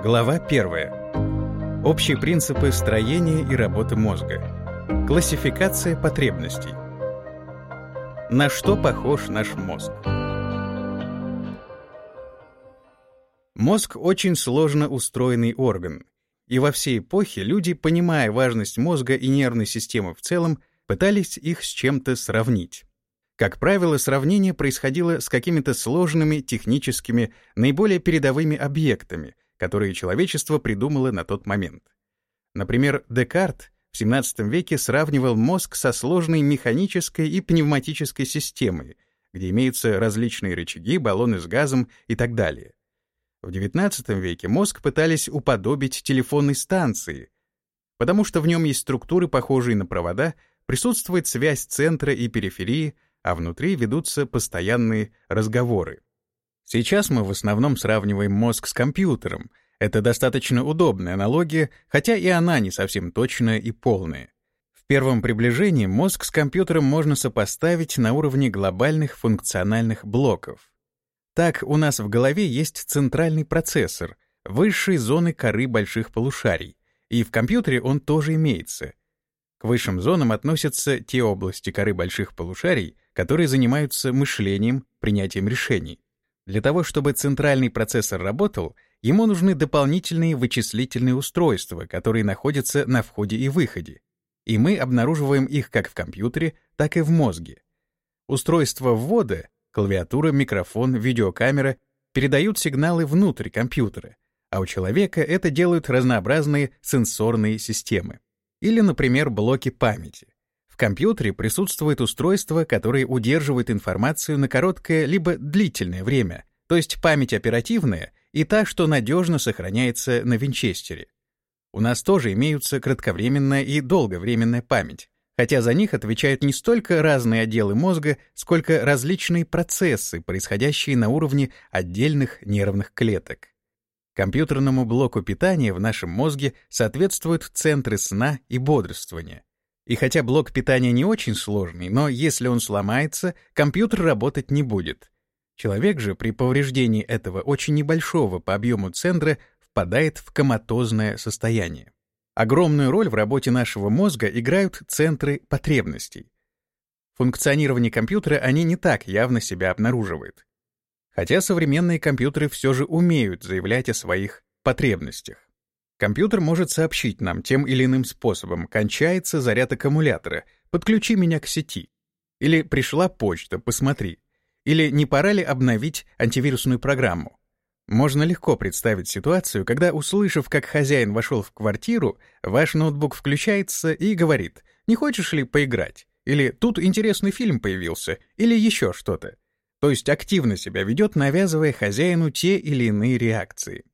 Глава 1. Общие принципы строения и работы мозга. Классификация потребностей. На что похож наш мозг? Мозг очень сложно устроенный орган, и во все эпохи люди, понимая важность мозга и нервной системы в целом, пытались их с чем-то сравнить. Как правило, сравнение происходило с какими-то сложными техническими, наиболее передовыми объектами — которые человечество придумало на тот момент. Например, Декарт в XVII веке сравнивал мозг со сложной механической и пневматической системой, где имеются различные рычаги, баллоны с газом и так далее. В XIX веке мозг пытались уподобить телефонной станции, потому что в нем есть структуры, похожие на провода, присутствует связь центра и периферии, а внутри ведутся постоянные разговоры. Сейчас мы в основном сравниваем мозг с компьютером. Это достаточно удобная аналогия, хотя и она не совсем точная и полная. В первом приближении мозг с компьютером можно сопоставить на уровне глобальных функциональных блоков. Так, у нас в голове есть центральный процессор, высшие зоны коры больших полушарий, и в компьютере он тоже имеется. К высшим зонам относятся те области коры больших полушарий, которые занимаются мышлением, принятием решений. Для того, чтобы центральный процессор работал, ему нужны дополнительные вычислительные устройства, которые находятся на входе и выходе. И мы обнаруживаем их как в компьютере, так и в мозге. Устройства ввода — клавиатура, микрофон, видеокамера — передают сигналы внутрь компьютера, а у человека это делают разнообразные сенсорные системы. Или, например, блоки памяти компьютере присутствует устройство, которое удерживает информацию на короткое либо длительное время, то есть память оперативная и та, что надежно сохраняется на винчестере. У нас тоже имеются кратковременная и долговременная память, хотя за них отвечают не столько разные отделы мозга, сколько различные процессы, происходящие на уровне отдельных нервных клеток. Компьютерному блоку питания в нашем мозге соответствуют центры сна и бодрствования. И хотя блок питания не очень сложный, но если он сломается, компьютер работать не будет. Человек же при повреждении этого очень небольшого по объему центра впадает в коматозное состояние. Огромную роль в работе нашего мозга играют центры потребностей. В функционировании компьютера они не так явно себя обнаруживают. Хотя современные компьютеры все же умеют заявлять о своих потребностях. Компьютер может сообщить нам тем или иным способом, кончается заряд аккумулятора, подключи меня к сети. Или пришла почта, посмотри. Или не пора ли обновить антивирусную программу. Можно легко представить ситуацию, когда, услышав, как хозяин вошел в квартиру, ваш ноутбук включается и говорит «Не хочешь ли поиграть?» Или «Тут интересный фильм появился» или еще что-то. То есть активно себя ведет, навязывая хозяину те или иные реакции.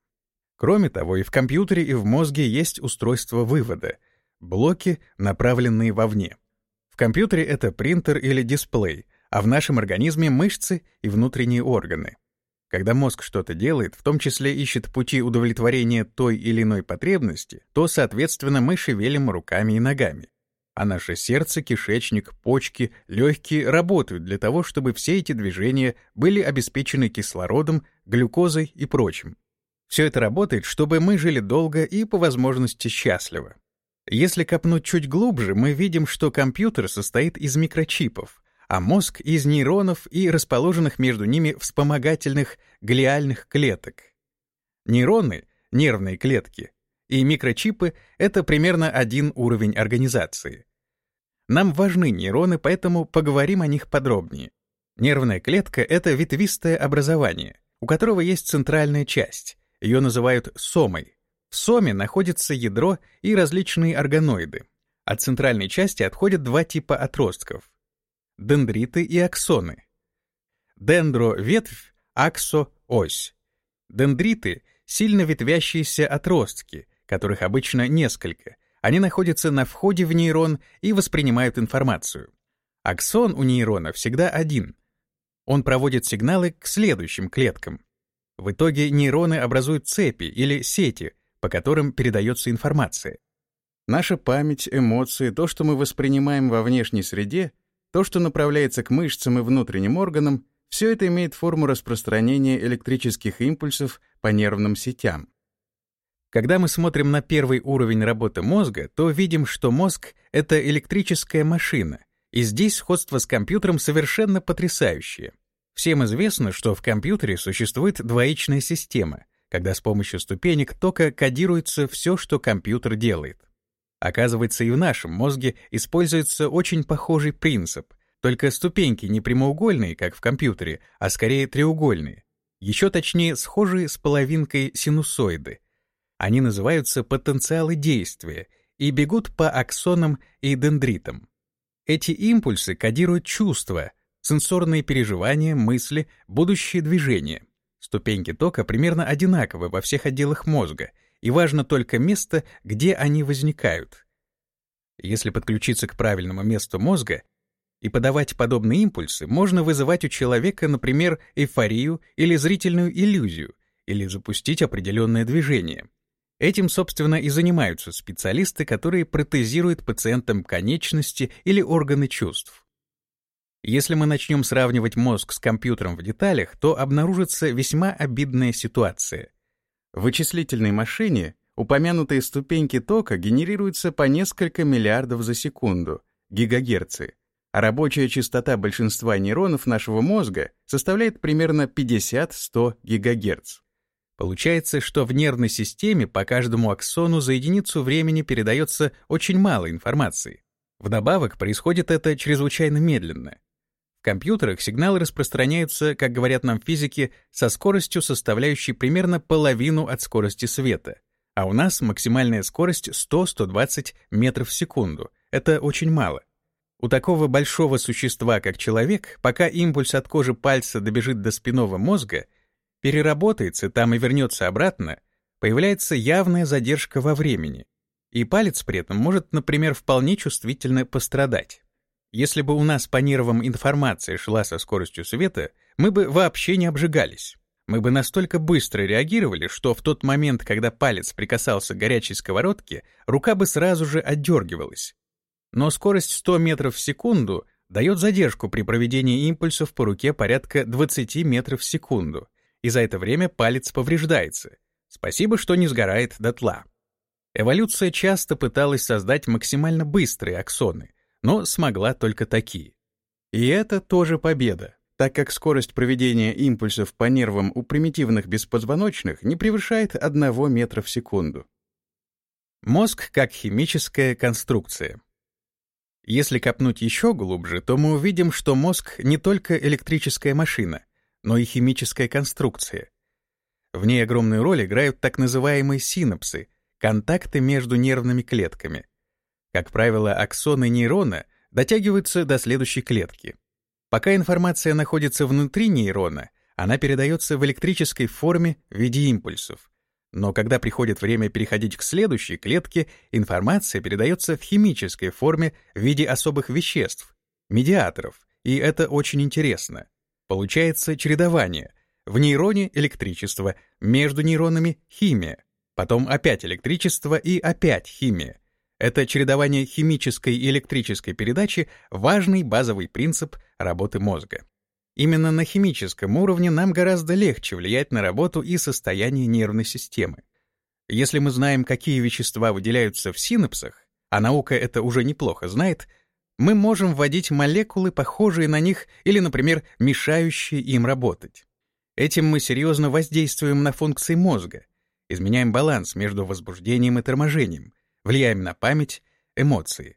Кроме того, и в компьютере, и в мозге есть устройство вывода — блоки, направленные вовне. В компьютере это принтер или дисплей, а в нашем организме — мышцы и внутренние органы. Когда мозг что-то делает, в том числе ищет пути удовлетворения той или иной потребности, то, соответственно, мы шевелим руками и ногами. А наше сердце, кишечник, почки, легкие работают для того, чтобы все эти движения были обеспечены кислородом, глюкозой и прочим. Все это работает, чтобы мы жили долго и, по возможности, счастливо. Если копнуть чуть глубже, мы видим, что компьютер состоит из микрочипов, а мозг — из нейронов и расположенных между ними вспомогательных глиальных клеток. Нейроны — нервные клетки, и микрочипы — это примерно один уровень организации. Нам важны нейроны, поэтому поговорим о них подробнее. Нервная клетка — это ветвистое образование, у которого есть центральная часть, ее называют сомой. В соме находится ядро и различные органоиды. От центральной части отходят два типа отростков — дендриты и аксоны. Дендро — ветвь, аксо — ось. Дендриты — сильно ветвящиеся отростки, которых обычно несколько. Они находятся на входе в нейрон и воспринимают информацию. Аксон у нейрона всегда один. Он проводит сигналы к следующим клеткам. В итоге нейроны образуют цепи или сети, по которым передается информация. Наша память, эмоции, то, что мы воспринимаем во внешней среде, то, что направляется к мышцам и внутренним органам, все это имеет форму распространения электрических импульсов по нервным сетям. Когда мы смотрим на первый уровень работы мозга, то видим, что мозг — это электрическая машина, и здесь сходство с компьютером совершенно потрясающее. Всем известно, что в компьютере существует двоичная система, когда с помощью ступенек тока кодируется все, что компьютер делает. Оказывается, и в нашем мозге используется очень похожий принцип, только ступеньки не прямоугольные, как в компьютере, а скорее треугольные. Еще точнее, схожие с половинкой синусоиды, они называются потенциалы действия и бегут по аксонам и дендритам. Эти импульсы кодируют чувства, сенсорные переживания, мысли, будущие движения. Ступеньки тока примерно одинаковы во всех отделах мозга, и важно только место, где они возникают. Если подключиться к правильному месту мозга и подавать подобные импульсы, можно вызывать у человека, например, эйфорию или зрительную иллюзию, или запустить определенное движение. Этим, собственно, и занимаются специалисты, которые протезируют пациентам конечности или органы чувств. Если мы начнем сравнивать мозг с компьютером в деталях, то обнаружится весьма обидная ситуация. В вычислительной машине упомянутые ступеньки тока генерируются по несколько миллиардов за секунду, гигагерцы, а рабочая частота большинства нейронов нашего мозга составляет примерно 50-100 гигагерц. Получается, что в нервной системе по каждому аксону за единицу времени передается очень мало информации. Вдобавок, происходит это чрезвычайно медленно. Компьютерах сигналы распространяются, как говорят нам физики, со скоростью, составляющей примерно половину от скорости света, а у нас максимальная скорость 100-120 метров в секунду. Это очень мало. У такого большого существа, как человек, пока импульс от кожи пальца добежит до спинного мозга, переработается там и вернется обратно, появляется явная задержка во времени, и палец при этом может, например, вполне чувствительно пострадать. Если бы у нас по нервам информация шла со скоростью света, мы бы вообще не обжигались. Мы бы настолько быстро реагировали, что в тот момент, когда палец прикасался к горячей сковородке, рука бы сразу же отдергивалась. Но скорость 100 метров в секунду дает задержку при проведении импульсов по руке порядка 20 метров в секунду, и за это время палец повреждается. Спасибо, что не сгорает дотла. Эволюция часто пыталась создать максимально быстрые аксоны, но смогла только такие. И это тоже победа, так как скорость проведения импульсов по нервам у примитивных беспозвоночных не превышает 1 метра в секунду. Мозг как химическая конструкция. Если копнуть еще глубже, то мы увидим, что мозг не только электрическая машина — но и химическая конструкция. В ней огромную роль играют так называемые синапсы, контакты между нервными клетками. Как правило, аксоны нейрона дотягиваются до следующей клетки. Пока информация находится внутри нейрона, она передается в электрической форме в виде импульсов. Но когда приходит время переходить к следующей клетке, информация передается в химической форме в виде особых веществ, медиаторов, и это очень интересно. Получается чередование. В нейроне электричество, между нейронами химия, потом опять электричество и опять химия. Это чередование химической и электрической передачи — важный базовый принцип работы мозга. Именно на химическом уровне нам гораздо легче влиять на работу и состояние нервной системы. Если мы знаем, какие вещества выделяются в синапсах, а наука это уже неплохо знает, мы можем вводить молекулы, похожие на них или, например, мешающие им работать. Этим мы серьезно воздействуем на функции мозга, изменяем баланс между возбуждением и торможением, влияем на память, эмоции.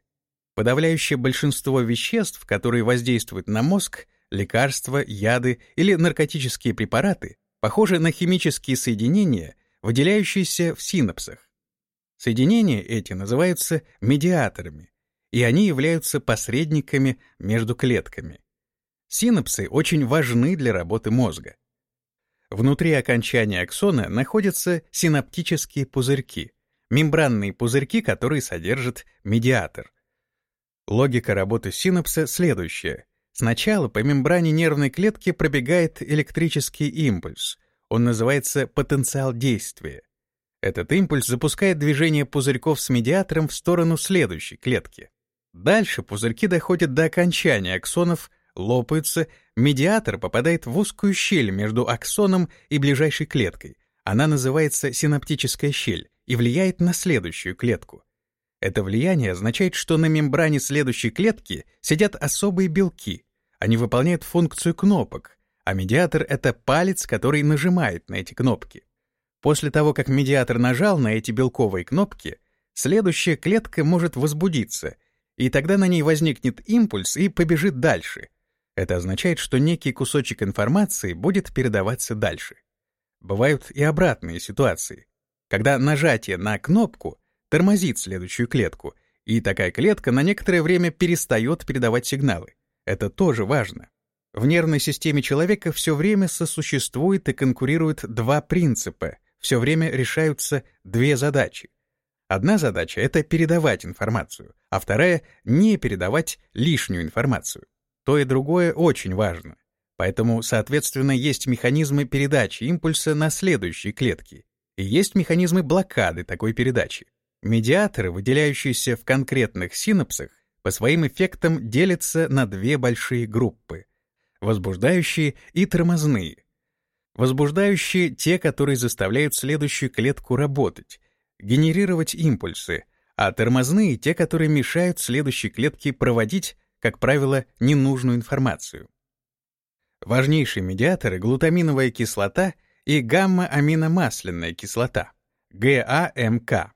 Подавляющее большинство веществ, которые воздействуют на мозг, лекарства, яды или наркотические препараты, похожи на химические соединения, выделяющиеся в синапсах. Соединения эти называются медиаторами, и они являются посредниками между клетками. Синапсы очень важны для работы мозга. Внутри окончания аксона находятся синаптические пузырьки, мембранные пузырьки, которые содержат медиатор. Логика работы синапса следующая. Сначала по мембране нервной клетки пробегает электрический импульс. Он называется потенциал действия. Этот импульс запускает движение пузырьков с медиатором в сторону следующей клетки. Дальше пузырьки доходят до окончания аксонов, лопаются, медиатор попадает в узкую щель между аксоном и ближайшей клеткой. Она называется синаптическая щель и влияет на следующую клетку. Это влияние означает, что на мембране следующей клетки сидят особые белки. Они выполняют функцию кнопок, а медиатор — это палец, который нажимает на эти кнопки. После того, как медиатор нажал на эти белковые кнопки, следующая клетка может возбудиться, и тогда на ней возникнет импульс и побежит дальше. Это означает, что некий кусочек информации будет передаваться дальше. Бывают и обратные ситуации, когда нажатие на кнопку тормозит следующую клетку, и такая клетка на некоторое время перестает передавать сигналы. Это тоже важно. В нервной системе человека все время сосуществует и конкурируют два принципа, все время решаются две задачи. Одна задача — это передавать информацию, а вторая — не передавать лишнюю информацию. То и другое очень важно. Поэтому, соответственно, есть механизмы передачи импульса на следующие клетки, есть механизмы блокады такой передачи. Медиаторы, выделяющиеся в конкретных синапсах, по своим эффектам делятся на две большие группы — возбуждающие и тормозные. Возбуждающие — те, которые заставляют следующую клетку работать, генерировать импульсы, а тормозные — те, которые мешают следующей клетке проводить, как правило, ненужную информацию. Важнейшие медиаторы — глутаминовая кислота и гамма-аминомасляная кислота, ГАМК.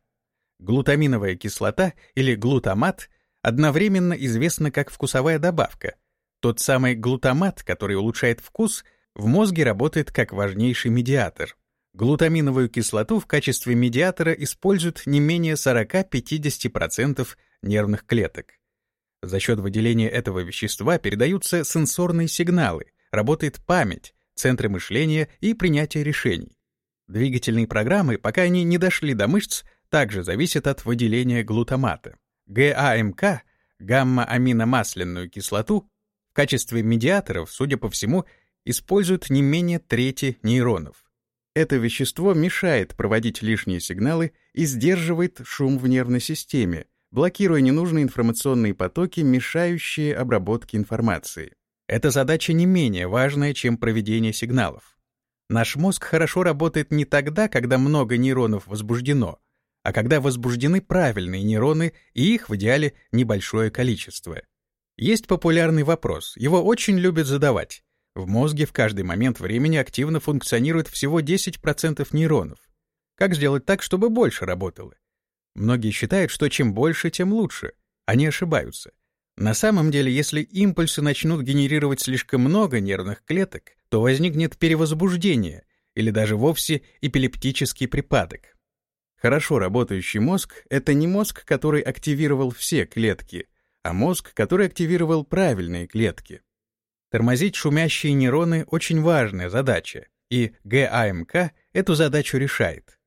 Глутаминовая кислота или глутамат одновременно известна как вкусовая добавка. Тот самый глутамат, который улучшает вкус, в мозге работает как важнейший медиатор. Глутаминовую кислоту в качестве медиатора используют не менее 40-50% нервных клеток. За счет выделения этого вещества передаются сенсорные сигналы, работает память, центры мышления и принятия решений. Двигательные программы, пока они не дошли до мышц, также зависит от выделения глутамата. ГАМК, гамма-аминомасляную кислоту, в качестве медиаторов, судя по всему, используют не менее трети нейронов. Это вещество мешает проводить лишние сигналы и сдерживает шум в нервной системе, блокируя ненужные информационные потоки, мешающие обработке информации. Эта задача не менее важная, чем проведение сигналов. Наш мозг хорошо работает не тогда, когда много нейронов возбуждено, а когда возбуждены правильные нейроны и их в идеале небольшое количество. Есть популярный вопрос, его очень любят задавать. В мозге в каждый момент времени активно функционирует всего 10% нейронов. Как сделать так, чтобы больше работало? Многие считают, что чем больше, тем лучше. Они ошибаются. На самом деле, если импульсы начнут генерировать слишком много нервных клеток, то возникнет перевозбуждение или даже вовсе эпилептический припадок. Хорошо работающий мозг — это не мозг, который активировал все клетки, а мозг, который активировал правильные клетки. Тормозить шумящие нейроны — очень важная задача, и ГАМК эту задачу решает.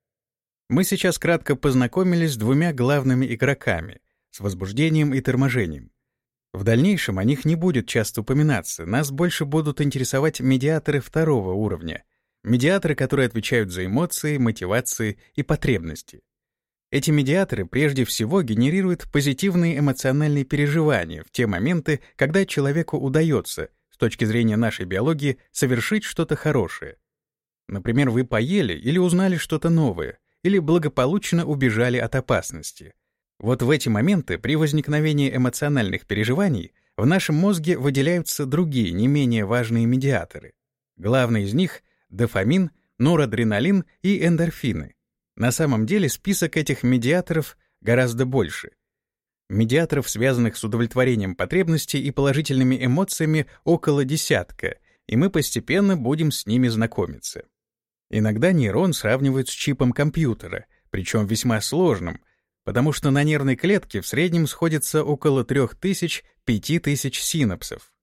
Мы сейчас кратко познакомились с двумя главными игроками — с возбуждением и торможением. В дальнейшем о них не будет часто упоминаться, нас больше будут интересовать медиаторы второго уровня — Медиаторы, которые отвечают за эмоции, мотивации и потребности. Эти медиаторы прежде всего генерируют позитивные эмоциональные переживания в те моменты, когда человеку удается, с точки зрения нашей биологии, совершить что-то хорошее. Например, вы поели или узнали что-то новое, или благополучно убежали от опасности. Вот в эти моменты при возникновении эмоциональных переживаний в нашем мозге выделяются другие, не менее важные медиаторы. Главный из них дофамин, норадреналин и эндорфины. На самом деле список этих медиаторов гораздо больше. Медиаторов, связанных с удовлетворением потребностей и положительными эмоциями, около десятка, и мы постепенно будем с ними знакомиться. Иногда нейрон сравнивают с чипом компьютера, причем весьма сложным, потому что на нервной клетке в среднем сходится около 3000-5000 синапсов.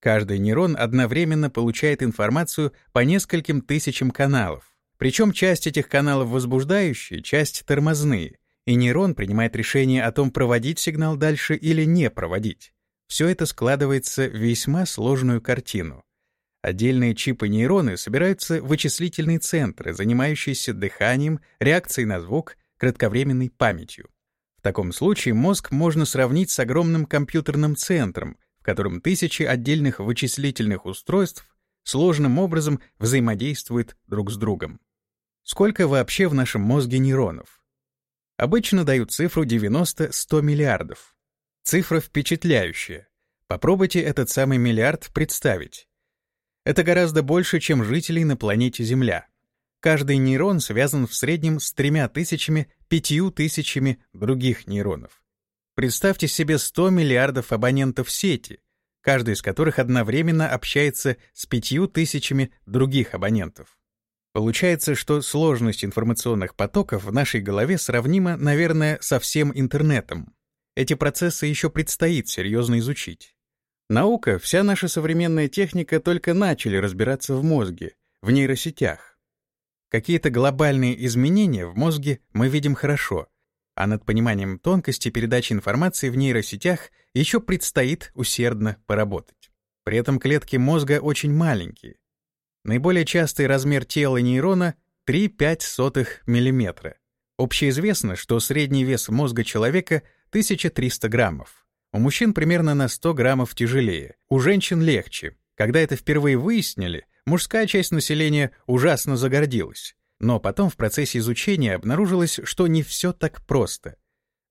Каждый нейрон одновременно получает информацию по нескольким тысячам каналов. Причем часть этих каналов возбуждающие, часть тормозные, и нейрон принимает решение о том, проводить сигнал дальше или не проводить. Все это складывается в весьма сложную картину. Отдельные чипы нейроны собираются в вычислительные центры, занимающиеся дыханием, реакцией на звук, кратковременной памятью. В таком случае мозг можно сравнить с огромным компьютерным центром, котором тысячи отдельных вычислительных устройств сложным образом взаимодействуют друг с другом. Сколько вообще в нашем мозге нейронов? обычно дают цифру 90-100 миллиардов. Цифра впечатляющая. Попробуйте этот самый миллиард представить. Это гораздо больше, чем жителей на планете Земля. Каждый нейрон связан в среднем с тремя тысячами, пятью тысячами других нейронов. Представьте себе 100 миллиардов абонентов сети, каждый из которых одновременно общается с пятью тысячами других абонентов. Получается, что сложность информационных потоков в нашей голове сравнима, наверное, со всем интернетом. Эти процессы еще предстоит серьезно изучить. Наука, вся наша современная техника только начали разбираться в мозге, в нейросетях. Какие-то глобальные изменения в мозге мы видим хорошо, а над пониманием тонкости передачи информации в нейросетях еще предстоит усердно поработать. При этом клетки мозга очень маленькие. Наиболее частый размер тела нейрона — 3,5 мм. Общеизвестно, что средний вес мозга человека — 1300 граммов. У мужчин примерно на 100 граммов тяжелее, у женщин легче. Когда это впервые выяснили, мужская часть населения ужасно загордилась. Но потом в процессе изучения обнаружилось, что не все так просто.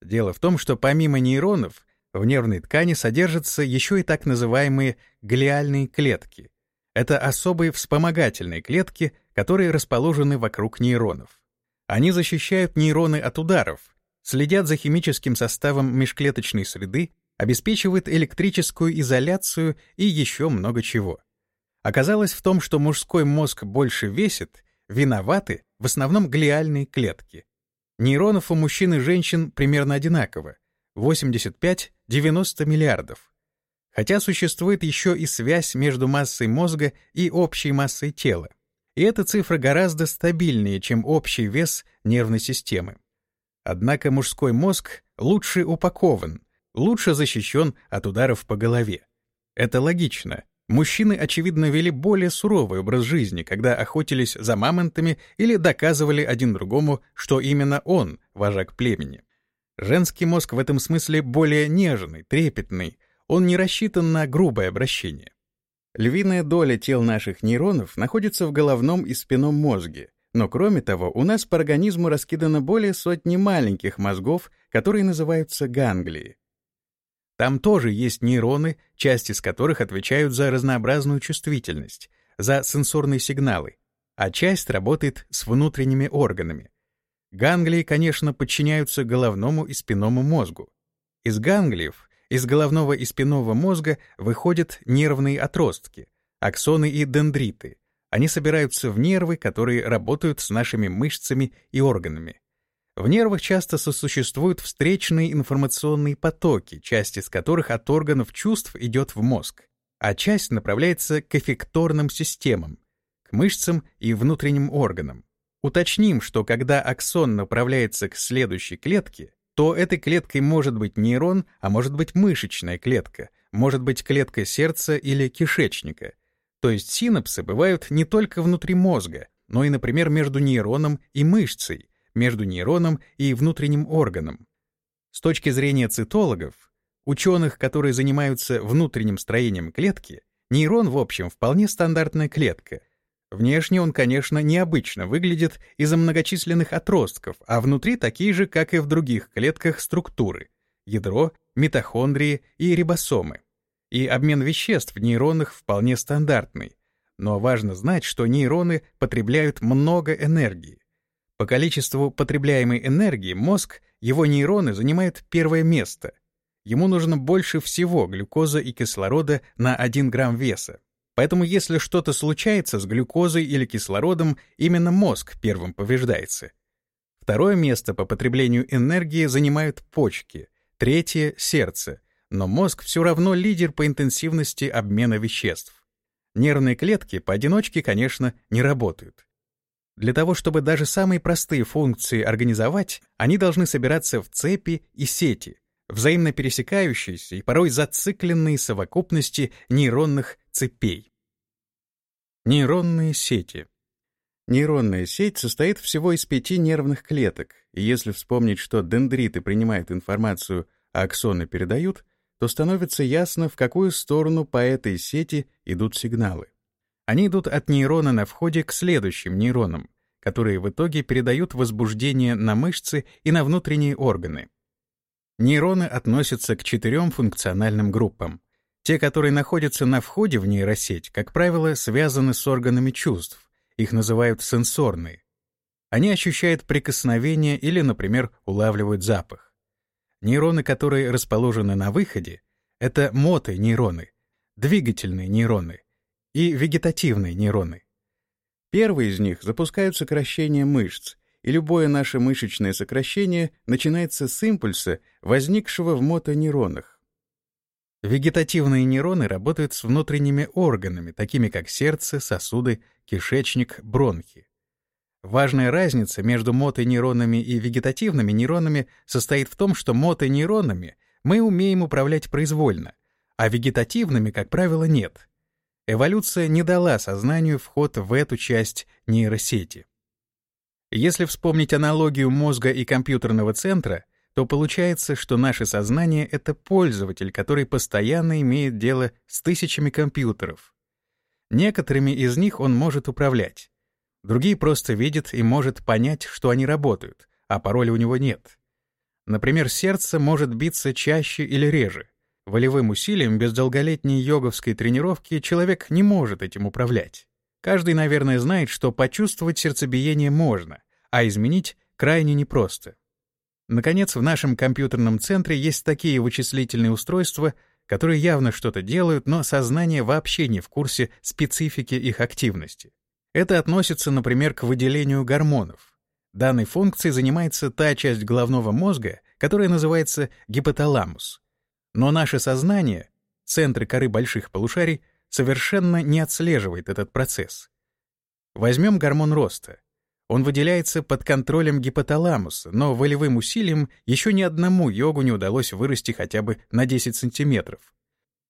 Дело в том, что помимо нейронов в нервной ткани содержатся еще и так называемые глиальные клетки. Это особые вспомогательные клетки, которые расположены вокруг нейронов. Они защищают нейроны от ударов, следят за химическим составом межклеточной среды обеспечивает электрическую изоляцию и еще много чего. Оказалось в том, что мужской мозг больше весит, виноваты в основном глиальные клетки. Нейронов у мужчин и женщин примерно одинаково — 85-90 миллиардов. Хотя существует еще и связь между массой мозга и общей массой тела. И эта цифра гораздо стабильнее, чем общий вес нервной системы. Однако мужской мозг лучше упакован, лучше защищен от ударов по голове. Это логично. Мужчины, очевидно, вели более суровый образ жизни, когда охотились за мамонтами или доказывали один другому, что именно он — вожак племени. Женский мозг в этом смысле более нежный, трепетный, он не рассчитан на грубое обращение. Львиная доля тел наших нейронов находится в головном и спинном мозге, но кроме того, у нас по организму раскидано более сотни маленьких мозгов, которые называются ганглии. Там тоже есть нейроны, части из которых отвечают за разнообразную чувствительность, за сенсорные сигналы, а часть работает с внутренними органами. Ганглии, конечно, подчиняются головному и спинному мозгу. Из ганглиев, из головного и спинного мозга выходят нервные отростки, аксоны и дендриты. Они собираются в нервы, которые работают с нашими мышцами и органами. В нервах часто сосуществуют встречные информационные потоки, часть из которых от органов чувств идет в мозг, а часть направляется к эффекторным системам, к мышцам и внутренним органам. Уточним, что когда аксон направляется к следующей клетке, то этой клеткой может быть нейрон, а может быть мышечная клетка, может быть клетка сердца или кишечника. То есть синапсы бывают не только внутри мозга, но и, например, между нейроном и мышцей, между нейроном и внутренним органом. С точки зрения цитологов, ученых, которые занимаются внутренним строением клетки, нейрон, в общем, вполне стандартная клетка. Внешне он, конечно, необычно выглядит из-за многочисленных отростков, а внутри такие же, как и в других клетках, структуры — ядро, митохондрии и рибосомы. И обмен веществ в нейронах вполне стандартный. Но важно знать, что нейроны потребляют много энергии. По количеству потребляемой энергии мозг, его нейроны занимают первое место. Ему нужно больше всего глюкозы и кислорода на 1 грамм веса. Поэтому если что-то случается с глюкозой или кислородом, именно мозг первым повреждается. Второе место по потреблению энергии занимают почки, третье — сердце, но мозг все равно лидер по интенсивности обмена веществ. Нервные клетки поодиночке, конечно, не работают. Для того, чтобы даже самые простые функции организовать, они должны собираться в цепи и сети, взаимно пересекающиеся и порой зацикленные совокупности нейронных цепей. Нейронные сети. Нейронная сеть состоит всего из пяти нервных клеток, и если вспомнить, что дендриты принимают информацию, а аксоны передают, то становится ясно, в какую сторону по этой сети идут сигналы. Они идут от нейрона на входе к следующим нейронам, которые в итоге передают возбуждение на мышцы и на внутренние органы. Нейроны относятся к четырем функциональным группам. Те, которые находятся на входе в нейросеть, как правило, связаны с органами чувств. Их называют сенсорные. Они ощущают прикосновение или, например, улавливают запах. Нейроны, которые расположены на выходе, это мотонейроны, двигательные нейроны и вегетативные нейроны. Первые из них запускают сокращение мышц, и любое наше мышечное сокращение начинается с импульса, возникшего в мотонейронах. Вегетативные нейроны работают с внутренними органами, такими как сердце, сосуды, кишечник, бронхи. Важная разница между мотонейронами и вегетативными нейронами состоит в том, что мотонейронами мы умеем управлять произвольно, а вегетативными, как правило, нет. Эволюция не дала сознанию вход в эту часть нейросети. Если вспомнить аналогию мозга и компьютерного центра, то получается, что наше сознание — это пользователь, который постоянно имеет дело с тысячами компьютеров. Некоторыми из них он может управлять. Другие просто видят и может понять, что они работают, а пароля у него нет. Например, сердце может биться чаще или реже. Волевым усилием без долголетней йоговской тренировки человек не может этим управлять. Каждый, наверное, знает, что почувствовать сердцебиение можно, а изменить крайне непросто. Наконец, в нашем компьютерном центре есть такие вычислительные устройства, которые явно что-то делают, но сознание вообще не в курсе специфики их активности. Это относится, например, к выделению гормонов. Данной функцией занимается та часть головного мозга, которая называется гипоталамус. Но наше сознание, центры коры больших полушарий, совершенно не отслеживает этот процесс. Возьмем гормон роста. Он выделяется под контролем гипоталамуса, но волевым усилием еще ни одному йогу не удалось вырасти хотя бы на 10 сантиметров.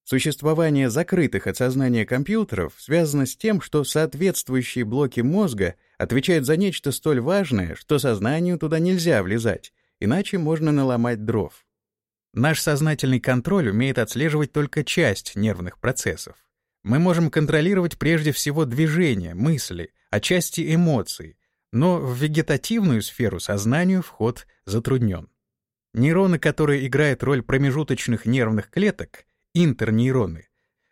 Существование закрытых от сознания компьютеров связано с тем, что соответствующие блоки мозга отвечают за нечто столь важное, что сознанию туда нельзя влезать, иначе можно наломать дров. Наш сознательный контроль умеет отслеживать только часть нервных процессов. Мы можем контролировать прежде всего движения, мысли, отчасти эмоции, но в вегетативную сферу сознанию вход затруднен. Нейроны, которые играют роль промежуточных нервных клеток, интернейроны,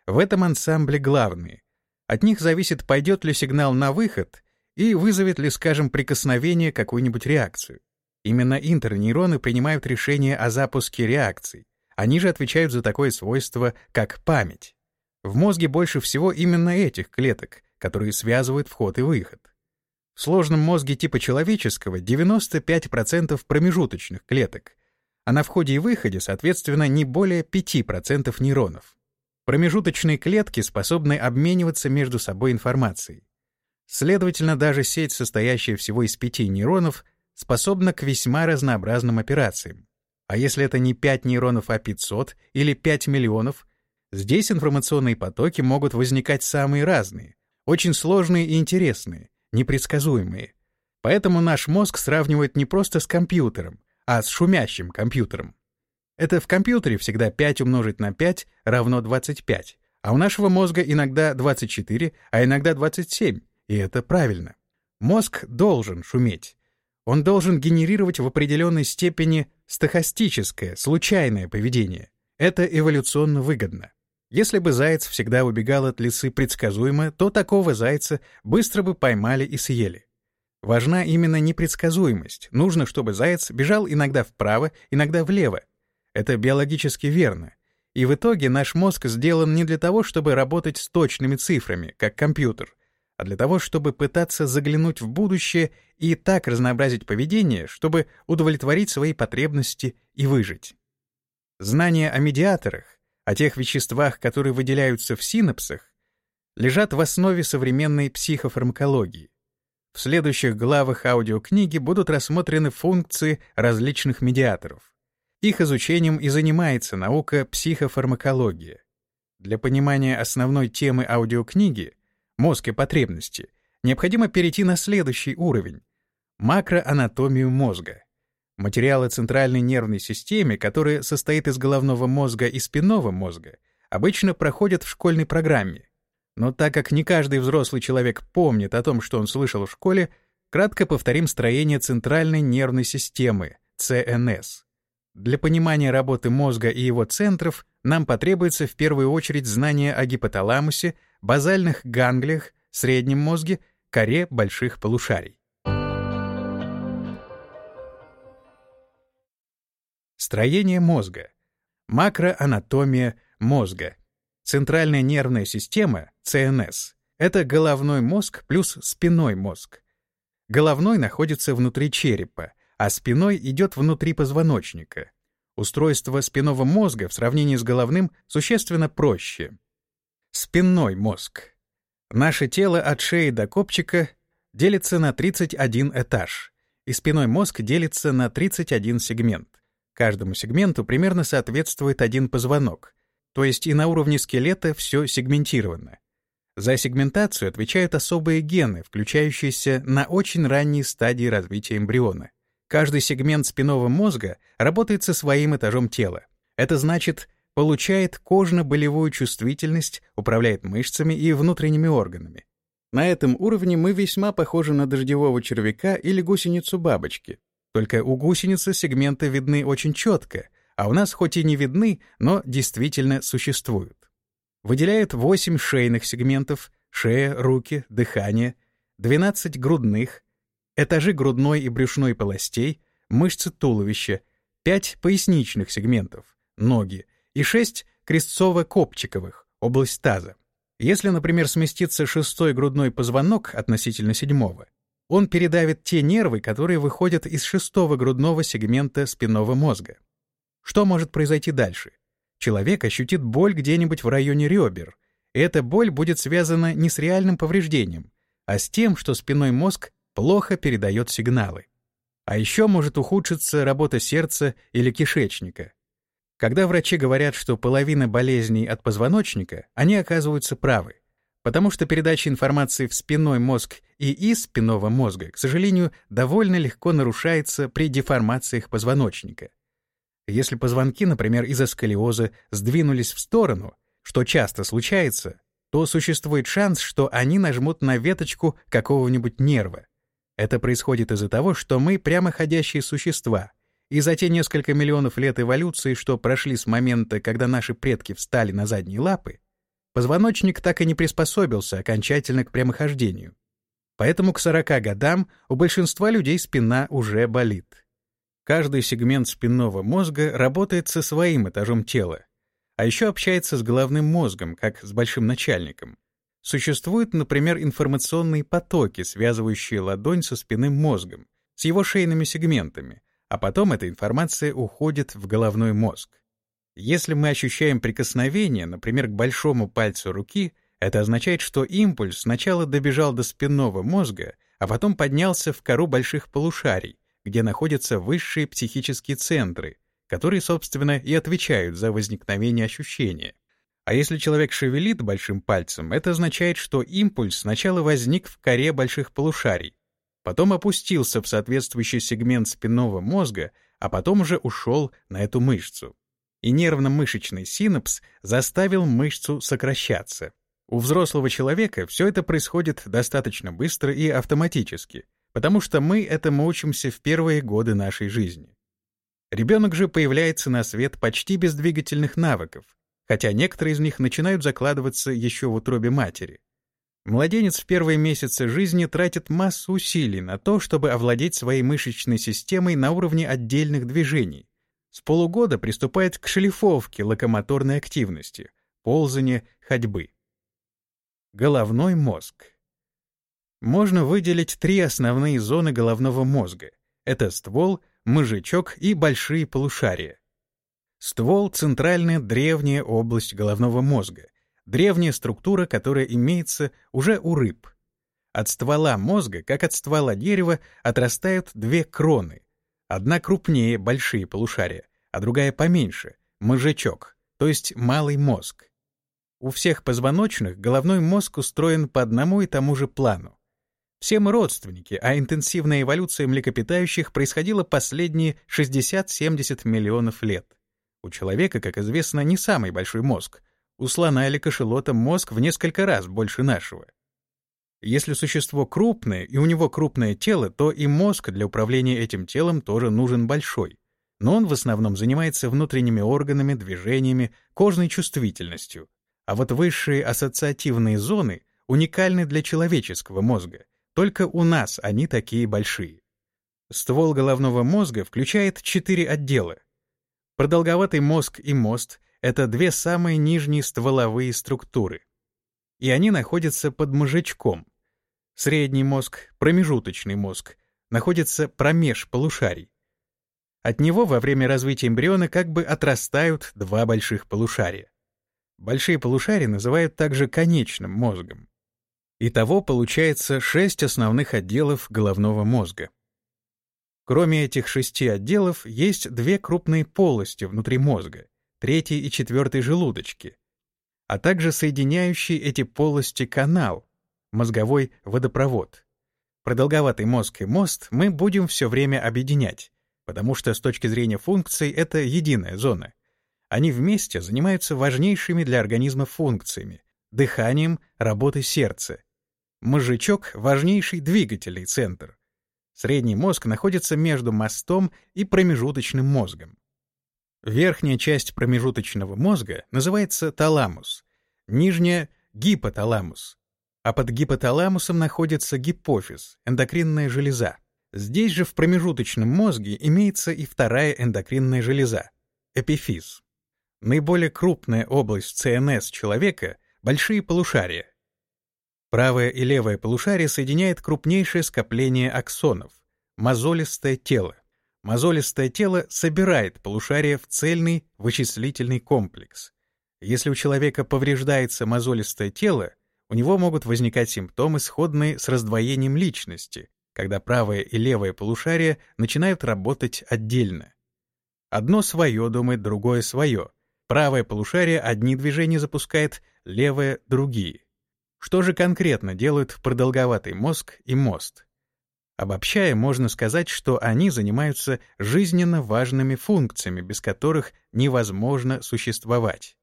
в этом ансамбле главные. От них зависит, пойдет ли сигнал на выход и вызовет ли, скажем, прикосновение какую-нибудь реакцию. Именно интернейроны принимают решение о запуске реакций. Они же отвечают за такое свойство, как память. В мозге больше всего именно этих клеток, которые связывают вход и выход. В сложном мозге типа человеческого 95% промежуточных клеток, а на входе и выходе, соответственно, не более 5% нейронов. Промежуточные клетки способны обмениваться между собой информацией. Следовательно, даже сеть, состоящая всего из пяти нейронов, способна к весьма разнообразным операциям. А если это не 5 нейронов, а 500 или 5 миллионов, здесь информационные потоки могут возникать самые разные, очень сложные и интересные, непредсказуемые. Поэтому наш мозг сравнивают не просто с компьютером, а с шумящим компьютером. Это в компьютере всегда 5 умножить на 5 равно 25, а у нашего мозга иногда 24, а иногда 27, и это правильно. Мозг должен шуметь, он должен генерировать в определенной степени стохастическое, случайное поведение. Это эволюционно выгодно. Если бы заяц всегда убегал от лисы предсказуемо, то такого зайца быстро бы поймали и съели. Важна именно непредсказуемость. Нужно, чтобы заяц бежал иногда вправо, иногда влево. Это биологически верно. И в итоге наш мозг сделан не для того, чтобы работать с точными цифрами, как компьютер, а для того, чтобы пытаться заглянуть в будущее и так разнообразить поведение, чтобы удовлетворить свои потребности и выжить. Знания о медиаторах, о тех веществах, которые выделяются в синапсах, лежат в основе современной психофармакологии. В следующих главах аудиокниги будут рассмотрены функции различных медиаторов. Их изучением и занимается наука психофармакология. Для понимания основной темы аудиокниги мозг и потребности, необходимо перейти на следующий уровень — макроанатомию мозга. Материалы центральной нервной системы, которые состоит из головного мозга и спинного мозга, обычно проходят в школьной программе. Но так как не каждый взрослый человек помнит о том, что он слышал в школе, кратко повторим строение центральной нервной системы, ЦНС. Для понимания работы мозга и его центров нам потребуется в первую очередь знание о гипоталамусе, базальных ганглиях, среднем мозге, коре больших полушарий. Строение мозга. Макроанатомия мозга. Центральная нервная система, ЦНС, это головной мозг плюс спинной мозг. Головной находится внутри черепа, а спиной идет внутри позвоночника. Устройство спинного мозга в сравнении с головным существенно проще. Спинной мозг. Наше тело от шеи до копчика делится на 31 этаж, и спинной мозг делится на 31 сегмент. Каждому сегменту примерно соответствует один позвонок, то есть и на уровне скелета все сегментировано. За сегментацию отвечают особые гены, включающиеся на очень ранней стадии развития эмбриона. Каждый сегмент спинного мозга работает со своим этажом тела. Это значит, получает кожно-болевую чувствительность, управляет мышцами и внутренними органами. На этом уровне мы весьма похожи на дождевого червяка или гусеницу бабочки, только у гусеницы сегменты видны очень четко, а у нас хоть и не видны, но действительно существуют. Выделяют 8 шейных сегментов, шея, руки, дыхание, 12 грудных, этажи грудной и брюшной полостей, мышцы туловища, 5 поясничных сегментов, ноги и 6 крестцово-копчиковых, область таза. Если, например, сместится шестой грудной позвонок относительно седьмого, он передавит те нервы, которые выходят из шестого грудного сегмента спинного мозга. Что может произойти дальше? Человек ощутит боль где-нибудь в районе ребер, эта боль будет связана не с реальным повреждением, а с тем, что спинной мозг плохо передает сигналы. А еще может ухудшиться работа сердца или кишечника. Когда врачи говорят, что половина болезней от позвоночника, они оказываются правы потому что передача информации в спинной мозг и из спинного мозга, к сожалению, довольно легко нарушается при деформациях позвоночника. Если позвонки, например, из-за сколиоза сдвинулись в сторону, что часто случается, то существует шанс, что они нажмут на веточку какого-нибудь нерва. Это происходит из-за того, что мы прямоходящие существа, и за те несколько миллионов лет эволюции, что прошли с момента, когда наши предки встали на задние лапы, Позвоночник так и не приспособился окончательно к прямохождению. Поэтому к 40 годам у большинства людей спина уже болит. Каждый сегмент спинного мозга работает со своим этажом тела, а еще общается с головным мозгом, как с большим начальником. Существуют, например, информационные потоки, связывающие ладонь со спинным мозгом, с его шейными сегментами, а потом эта информация уходит в головной мозг. Если мы ощущаем прикосновение, например, к большому пальцу руки, это означает, что импульс сначала добежал до спинного мозга, а потом поднялся в кору больших полушарий, где находятся высшие психические центры, которые, собственно, и отвечают за возникновение ощущения. А если человек шевелит большим пальцем, это означает, что импульс сначала возник в коре больших полушарий, потом опустился в соответствующий сегмент спинного мозга, а потом уже ушел на эту мышцу и нервно-мышечный синапс заставил мышцу сокращаться. У взрослого человека все это происходит достаточно быстро и автоматически, потому что мы этому учимся в первые годы нашей жизни. Ребенок же появляется на свет почти без двигательных навыков, хотя некоторые из них начинают закладываться еще в утробе матери. Младенец в первые месяцы жизни тратит массу усилий на то, чтобы овладеть своей мышечной системой на уровне отдельных движений, с полугода приступает к шлифовке локомоторной активности, ползания, ходьбы. Головной мозг. Можно выделить три основные зоны головного мозга. Это ствол, мозжечок и большие полушария. Ствол — центральная древняя область головного мозга, древняя структура, которая имеется уже у рыб. От ствола мозга, как от ствола дерева, отрастают две кроны, Одна крупнее, большие полушария, а другая поменьше, мозжечок, то есть малый мозг. У всех позвоночных головной мозг устроен по одному и тому же плану. Все мы родственники, а интенсивная эволюция млекопитающих происходила последние 60-70 миллионов лет. У человека, как известно, не самый большой мозг. У слона или кошелота мозг в несколько раз больше нашего. Если существо крупное и у него крупное тело, то и мозг для управления этим телом тоже нужен большой. Но он в основном занимается внутренними органами, движениями, кожной чувствительностью. А вот высшие ассоциативные зоны уникальны для человеческого мозга. Только у нас они такие большие. Ствол головного мозга включает четыре отдела. Продолговатый мозг и мост — это две самые нижние стволовые структуры. И они находятся под мозжечком. Средний мозг, промежуточный мозг, находится промеж полушарий. От него во время развития эмбриона как бы отрастают два больших полушария. Большие полушария называют также конечным мозгом. Итого получается шесть основных отделов головного мозга. Кроме этих шести отделов, есть две крупные полости внутри мозга, третий и четвертый желудочки, а также соединяющий эти полости канал, мозговой водопровод. Продолговатый мозг и мост мы будем все время объединять, потому что с точки зрения функций это единая зона. Они вместе занимаются важнейшими для организма функциями — дыханием, работой сердца, Мозжечок — важнейший двигательный центр. Средний мозг находится между мостом и промежуточным мозгом. Верхняя часть промежуточного мозга называется таламус, нижняя — гипоталамус, а под гипоталамусом находится гипофиз, эндокринная железа. Здесь же в промежуточном мозге имеется и вторая эндокринная железа — эпифиз. Наиболее крупная область ЦНС человека — большие полушария, Правое и левое полушарие соединяет крупнейшее скопление аксонов — мозолистое тело. Мозолистое тело собирает полушария в цельный вычислительный комплекс. Если у человека повреждается мозолистое тело, у него могут возникать симптомы, сходные с раздвоением личности, когда правое и левое полушария начинают работать отдельно. Одно свое думает, другое свое. Правое полушарие одни движения запускает, левое — другие. Что же конкретно делают продолговатый мозг и мост? Обобщая, можно сказать, что они занимаются жизненно важными функциями, без которых невозможно существовать.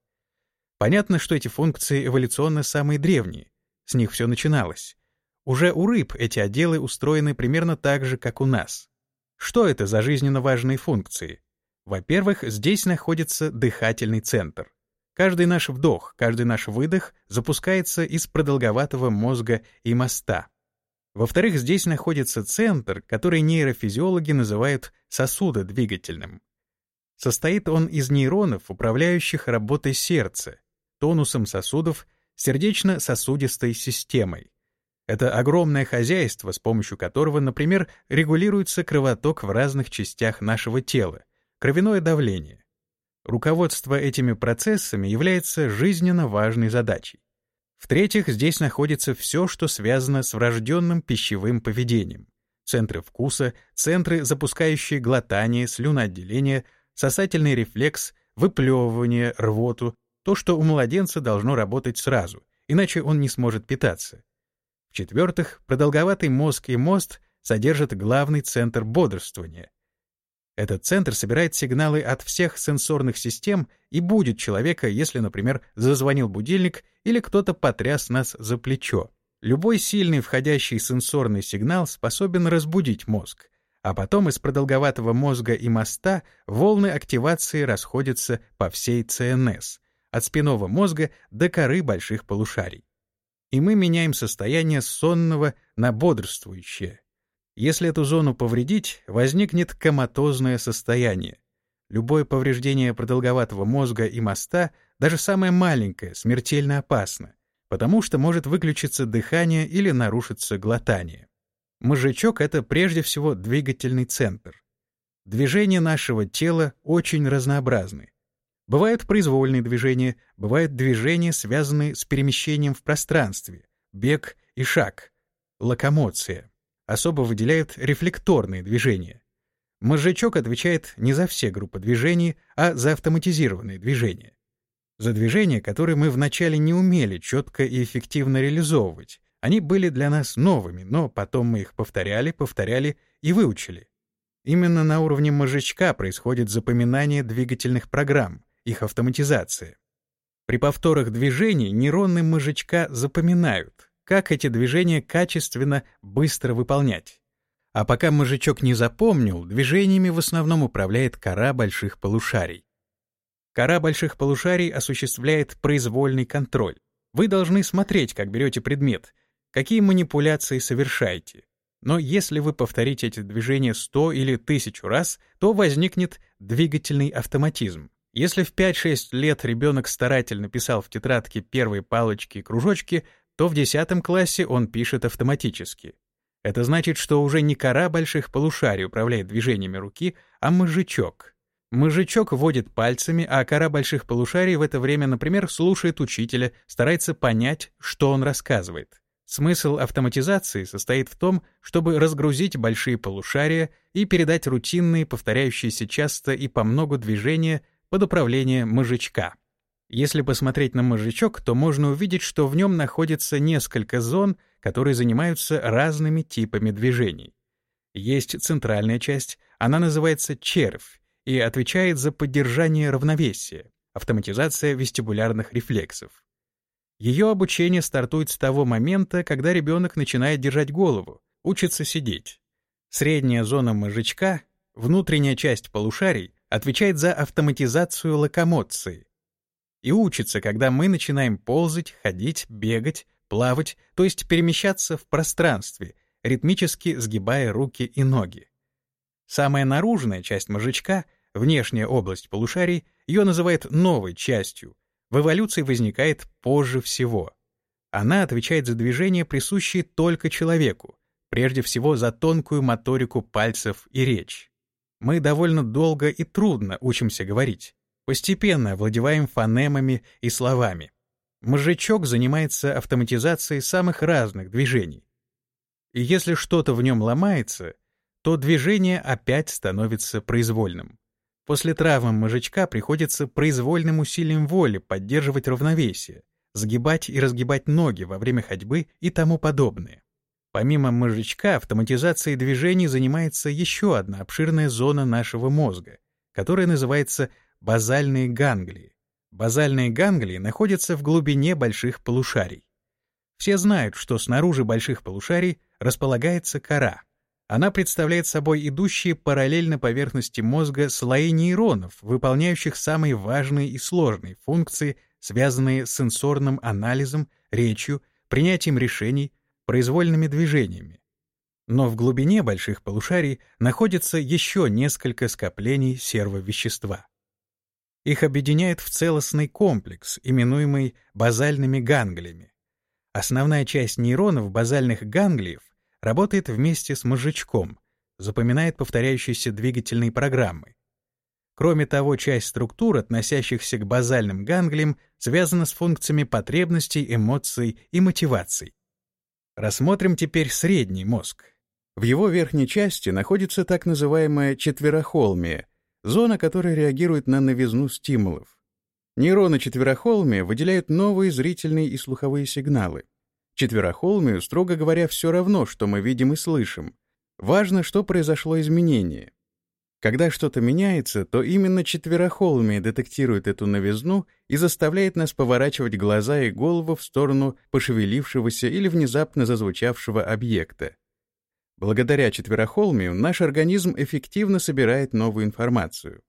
Понятно, что эти функции эволюционно самые древние, с них все начиналось. Уже у рыб эти отделы устроены примерно так же, как у нас. Что это за жизненно важные функции? Во-первых, здесь находится дыхательный центр. Каждый наш вдох, каждый наш выдох запускается из продолговатого мозга и моста. Во-вторых, здесь находится центр, который нейрофизиологи называют сосудодвигательным. Состоит он из нейронов, управляющих работой сердца, тонусом сосудов, сердечно-сосудистой системой. Это огромное хозяйство, с помощью которого, например, регулируется кровоток в разных частях нашего тела, кровяное давление. Руководство этими процессами является жизненно важной задачей. В-третьих, здесь находится все, что связано с врожденным пищевым поведением. Центры вкуса, центры, запускающие глотание, слюноотделение, сосательный рефлекс, выплевывание, рвоту, то, что у младенца должно работать сразу, иначе он не сможет питаться. В-четвертых, продолговатый мозг и мост содержат главный центр бодрствования — этот центр собирает сигналы от всех сенсорных систем и будет человека, если, например, зазвонил будильник или кто-то потряс нас за плечо. Любой сильный входящий сенсорный сигнал способен разбудить мозг, а потом из продолговатого мозга и моста волны активации расходятся по всей ЦНС, от спинного мозга до коры больших полушарий. И мы меняем состояние сонного на бодрствующее, если эту зону повредить, возникнет коматозное состояние. Любое повреждение продолговатого мозга и моста, даже самое маленькое, смертельно опасно, потому что может выключиться дыхание или нарушиться глотание. Мозжечок — это прежде всего двигательный центр. Движения нашего тела очень разнообразны. Бывают произвольные движения, бывают движения, связанные с перемещением в пространстве, бег и шаг, локомоция особо выделяют рефлекторные движения. Мозжечок отвечает не за все группы движений, а за автоматизированные движения. За движения, которые мы вначале не умели четко и эффективно реализовывать. Они были для нас новыми, но потом мы их повторяли, повторяли и выучили. Именно на уровне мозжечка происходит запоминание двигательных программ, их автоматизация. При повторах движений нейроны мозжечка запоминают, как эти движения качественно, быстро выполнять. А пока мозжечок не запомнил, движениями в основном управляет кора больших полушарий. Кора больших полушарий осуществляет произвольный контроль. Вы должны смотреть, как берете предмет, какие манипуляции совершаете. Но если вы повторите эти движения 100 или 1000 раз, то возникнет двигательный автоматизм. Если в 5-6 лет ребенок старательно писал в тетрадке первые палочки и кружочки, то в 10 классе он пишет автоматически. Это значит, что уже не кора больших полушарий управляет движениями руки, а мозжечок. Мозжечок водит пальцами, а кора больших полушарий в это время, например, слушает учителя, старается понять, что он рассказывает. Смысл автоматизации состоит в том, чтобы разгрузить большие полушария и передать рутинные, повторяющиеся часто и по много движения под управление мозжечка. Если посмотреть на мозжечок, то можно увидеть, что в нем находится несколько зон, которые занимаются разными типами движений. Есть центральная часть, она называется червь и отвечает за поддержание равновесия, автоматизация вестибулярных рефлексов. Ее обучение стартует с того момента, когда ребенок начинает держать голову, учится сидеть. Средняя зона мозжечка, внутренняя часть полушарий, отвечает за автоматизацию локомоции и учится, когда мы начинаем ползать, ходить, бегать, плавать, то есть перемещаться в пространстве, ритмически сгибая руки и ноги. Самая наружная часть мозжечка, внешняя область полушарий, ее называют новой частью, в эволюции возникает позже всего. Она отвечает за движения, присущие только человеку, прежде всего за тонкую моторику пальцев и речь. Мы довольно долго и трудно учимся говорить, постепенно овладеваем фонемами и словами. Мозжечок занимается автоматизацией самых разных движений. И если что-то в нем ломается, то движение опять становится произвольным. После травмы мозжечка приходится произвольным усилием воли поддерживать равновесие, сгибать и разгибать ноги во время ходьбы и тому подобное. Помимо мозжечка, автоматизацией движений занимается еще одна обширная зона нашего мозга, которая называется базальные ганглии. Базальные ганглии находятся в глубине больших полушарий. Все знают, что снаружи больших полушарий располагается кора — она представляет собой идущие параллельно поверхности мозга слои нейронов, выполняющих самые важные и сложные функции, связанные с сенсорным анализом, речью, принятием решений, произвольными движениями. Но в глубине больших полушарий находится еще несколько скоплений сервовещества. Их объединяет в целостный комплекс, именуемый базальными ганглиями. Основная часть нейронов базальных ганглиев работает вместе с мозжечком, запоминает повторяющиеся двигательные программы. Кроме того, часть структур, относящихся к базальным ганглиям, связана с функциями потребностей, эмоций и мотиваций. Рассмотрим теперь средний мозг. В его верхней части находится так называемая четверохолмия, зона, которая реагирует на новизну стимулов. Нейроны четверохолмия выделяют новые зрительные и слуховые сигналы. Четверохолмию, строго говоря, все равно, что мы видим и слышим. Важно, что произошло изменение. Когда что-то меняется, то именно четверохолмие детектирует эту новизну и заставляет нас поворачивать глаза и голову в сторону пошевелившегося или внезапно зазвучавшего объекта. Благодаря четверохолмию наш организм эффективно собирает новую информацию.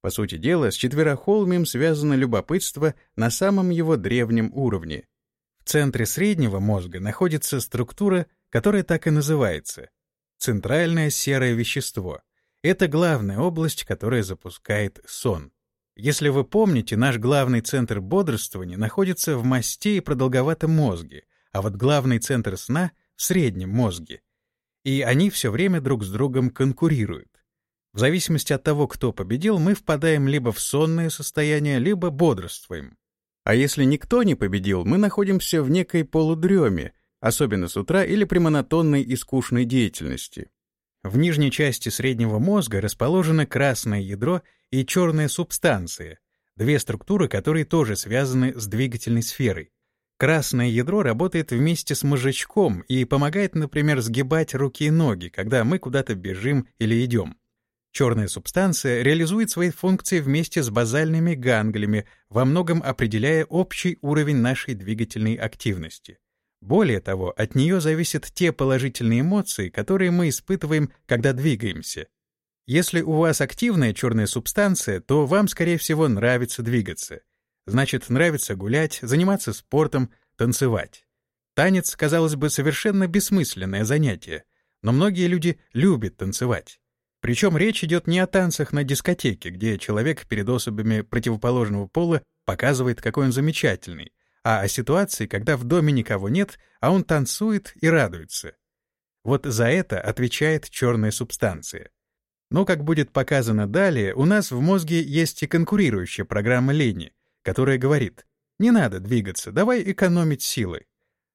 По сути дела, с четверохолмием связано любопытство на самом его древнем уровне — в центре среднего мозга находится структура, которая так и называется — центральное серое вещество. Это главная область, которая запускает сон. Если вы помните, наш главный центр бодрствования находится в масте и продолговатом мозге, а вот главный центр сна — в среднем мозге. И они все время друг с другом конкурируют. В зависимости от того, кто победил, мы впадаем либо в сонное состояние, либо бодрствуем. А если никто не победил, мы находимся в некой полудреме, особенно с утра или при монотонной и скучной деятельности. В нижней части среднего мозга расположено красное ядро и черная субстанция, две структуры, которые тоже связаны с двигательной сферой. Красное ядро работает вместе с мозжечком и помогает, например, сгибать руки и ноги, когда мы куда-то бежим или идем. Черная субстанция реализует свои функции вместе с базальными ганглиями, во многом определяя общий уровень нашей двигательной активности. Более того, от нее зависят те положительные эмоции, которые мы испытываем, когда двигаемся. Если у вас активная черная субстанция, то вам, скорее всего, нравится двигаться. Значит, нравится гулять, заниматься спортом, танцевать. Танец, казалось бы, совершенно бессмысленное занятие, но многие люди любят танцевать. Причем речь идет не о танцах на дискотеке, где человек перед особями противоположного пола показывает, какой он замечательный, а о ситуации, когда в доме никого нет, а он танцует и радуется. Вот за это отвечает черная субстанция. Но, как будет показано далее, у нас в мозге есть и конкурирующая программа лени, которая говорит «не надо двигаться, давай экономить силы».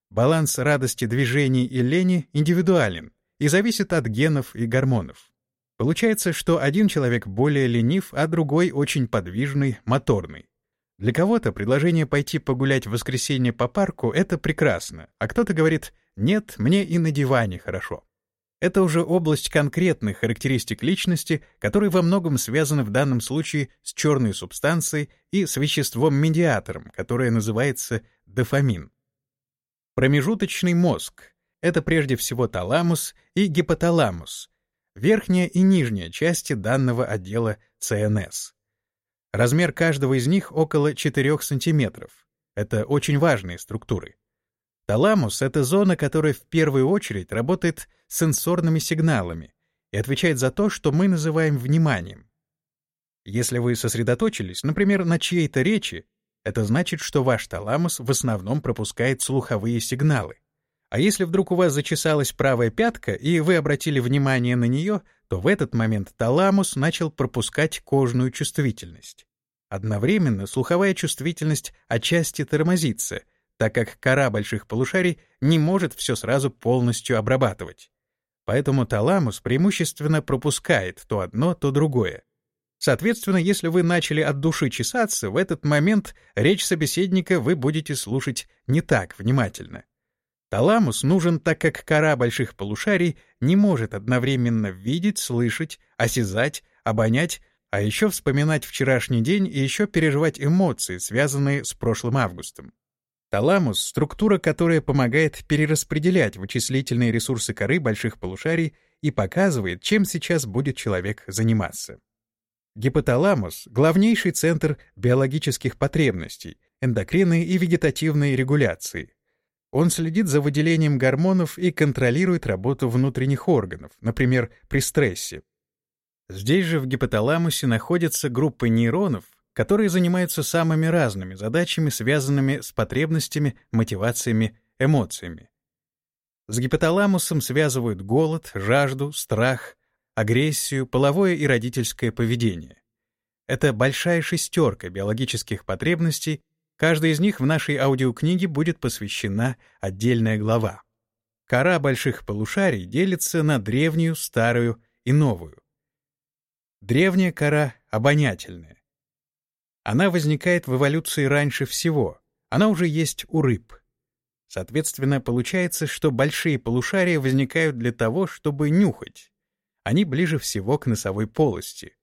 Баланс радости движений и лени индивидуален и зависит от генов и гормонов. Получается, что один человек более ленив, а другой очень подвижный, моторный. Для кого-то предложение пойти погулять в воскресенье по парку — это прекрасно, а кто-то говорит «нет, мне и на диване хорошо». Это уже область конкретных характеристик личности, которые во многом связаны в данном случае с черной субстанцией и с веществом-медиатором, которое называется дофамин. Промежуточный мозг — это прежде всего таламус и гипоталамус, верхняя и нижняя части данного отдела ЦНС. Размер каждого из них около 4 см. Это очень важные структуры. Таламус — это зона, которая в первую очередь работает сенсорными сигналами и отвечает за то, что мы называем вниманием. Если вы сосредоточились, например, на чьей-то речи, это значит, что ваш таламус в основном пропускает слуховые сигналы. А если вдруг у вас зачесалась правая пятка, и вы обратили внимание на нее, то в этот момент таламус начал пропускать кожную чувствительность. Одновременно слуховая чувствительность отчасти тормозится, так как кора больших полушарий не может все сразу полностью обрабатывать. Поэтому таламус преимущественно пропускает то одно, то другое. Соответственно, если вы начали от души чесаться, в этот момент речь собеседника вы будете слушать не так внимательно. Таламус нужен, так как кора больших полушарий не может одновременно видеть, слышать, осязать, обонять, а еще вспоминать вчерашний день и еще переживать эмоции, связанные с прошлым августом. Таламус — структура, которая помогает перераспределять вычислительные ресурсы коры больших полушарий и показывает, чем сейчас будет человек заниматься. Гипоталамус — главнейший центр биологических потребностей, эндокринной и вегетативной регуляции, он следит за выделением гормонов и контролирует работу внутренних органов, например, при стрессе. Здесь же в гипоталамусе находятся группы нейронов, которые занимаются самыми разными задачами, связанными с потребностями, мотивациями, эмоциями. С гипоталамусом связывают голод, жажду, страх, агрессию, половое и родительское поведение. Это большая шестерка биологических потребностей, Каждой из них в нашей аудиокниге будет посвящена отдельная глава. Кора больших полушарий делится на древнюю, старую и новую. Древняя кора обонятельная. Она возникает в эволюции раньше всего. Она уже есть у рыб. Соответственно, получается, что большие полушария возникают для того, чтобы нюхать. Они ближе всего к носовой полости.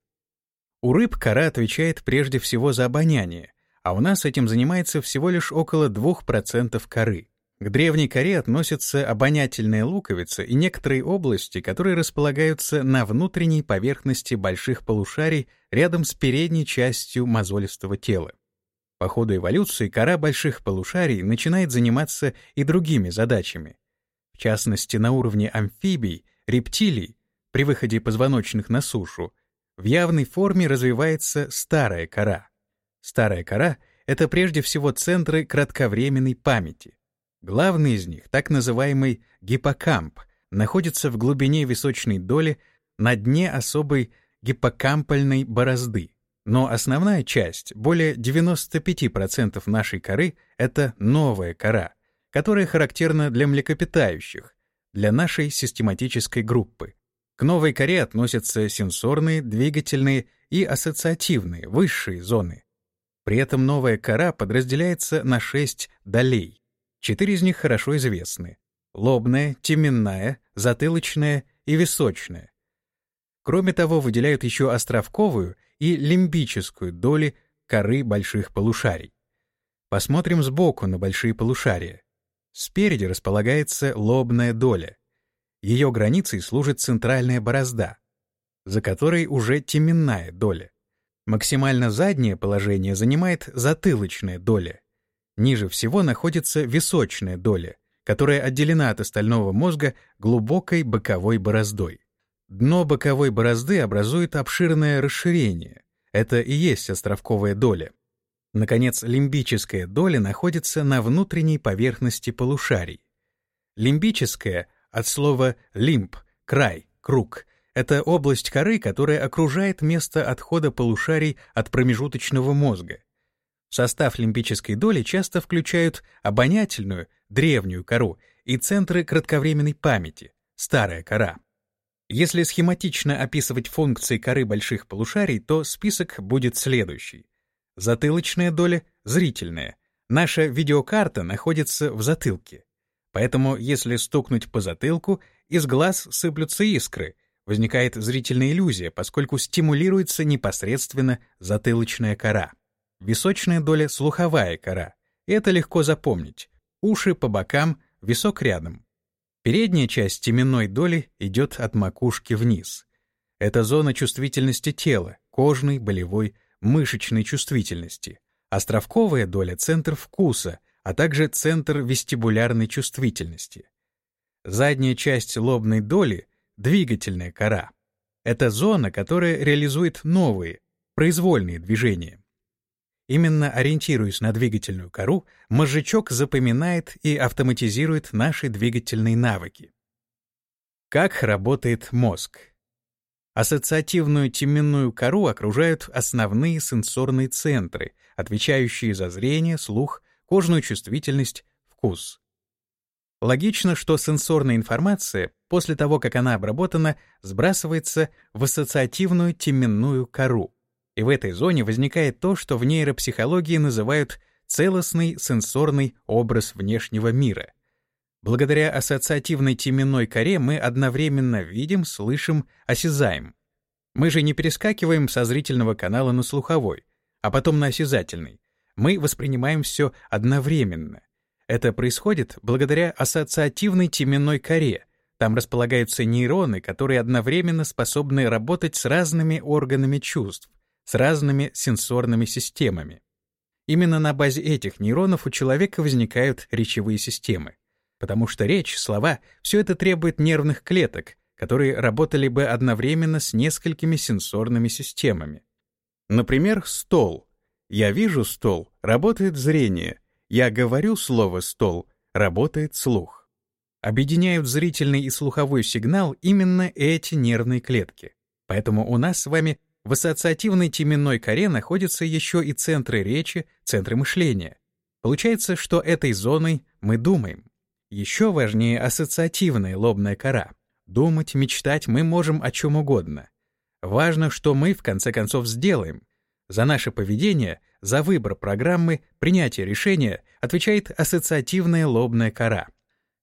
У рыб кора отвечает прежде всего за обоняние, а у нас этим занимается всего лишь около 2% коры. К древней коре относятся обонятельная луковица и некоторые области, которые располагаются на внутренней поверхности больших полушарий рядом с передней частью мозолистого тела. По ходу эволюции кора больших полушарий начинает заниматься и другими задачами. В частности, на уровне амфибий, рептилий, при выходе позвоночных на сушу, в явной форме развивается старая кора — Старая кора — это прежде всего центры кратковременной памяти. Главный из них, так называемый гиппокамп, находится в глубине височной доли на дне особой гиппокампальной борозды. Но основная часть, более 95% нашей коры, это новая кора, которая характерна для млекопитающих, для нашей систематической группы. К новой коре относятся сенсорные, двигательные и ассоциативные, высшие зоны. При этом новая кора подразделяется на шесть долей. Четыре из них хорошо известны — лобная, теменная, затылочная и височная. Кроме того, выделяют еще островковую и лимбическую доли коры больших полушарий. Посмотрим сбоку на большие полушария. Спереди располагается лобная доля. Ее границей служит центральная борозда, за которой уже теменная доля. Максимально заднее положение занимает затылочная доля. Ниже всего находится височная доля, которая отделена от остального мозга глубокой боковой бороздой. Дно боковой борозды образует обширное расширение. Это и есть островковая доля. Наконец, лимбическая доля находится на внутренней поверхности полушарий. Лимбическая от слова «лимб» — край, круг — это область коры, которая окружает место отхода полушарий от промежуточного мозга. Состав лимбической доли часто включают обонятельную, древнюю кору и центры кратковременной памяти, старая кора. Если схематично описывать функции коры больших полушарий, то список будет следующий. Затылочная доля — зрительная. Наша видеокарта находится в затылке. Поэтому, если стукнуть по затылку, из глаз сыплются искры, возникает зрительная иллюзия, поскольку стимулируется непосредственно затылочная кора. Височная доля — слуховая кора. это легко запомнить. Уши по бокам, висок рядом. Передняя часть теменной доли идет от макушки вниз. Это зона чувствительности тела, кожной, болевой, мышечной чувствительности. Островковая доля — центр вкуса, а также центр вестибулярной чувствительности. Задняя часть лобной доли — двигательная кора. Это зона, которая реализует новые, произвольные движения. Именно ориентируясь на двигательную кору, мозжечок запоминает и автоматизирует наши двигательные навыки. Как работает мозг? Ассоциативную теменную кору окружают основные сенсорные центры, отвечающие за зрение, слух, кожную чувствительность, вкус. Логично, что сенсорная информация, после того, как она обработана, сбрасывается в ассоциативную теменную кору. И в этой зоне возникает то, что в нейропсихологии называют целостный сенсорный образ внешнего мира — Благодаря ассоциативной теменной коре мы одновременно видим, слышим, осязаем. Мы же не перескакиваем со зрительного канала на слуховой, а потом на осязательный. Мы воспринимаем все одновременно. Это происходит благодаря ассоциативной теменной коре. Там располагаются нейроны, которые одновременно способны работать с разными органами чувств, с разными сенсорными системами. Именно на базе этих нейронов у человека возникают речевые системы потому что речь, слова — все это требует нервных клеток, которые работали бы одновременно с несколькими сенсорными системами. Например, стол. Я вижу стол, работает зрение. Я говорю слово «стол», работает слух. Объединяют зрительный и слуховой сигнал именно эти нервные клетки. Поэтому у нас с вами в ассоциативной теменной коре находятся еще и центры речи, центры мышления. Получается, что этой зоной мы думаем. Еще важнее ассоциативная лобная кора. Думать, мечтать мы можем о чем угодно. Важно, что мы в конце концов сделаем. За наше поведение, за выбор программы, принятие решения отвечает ассоциативная лобная кора.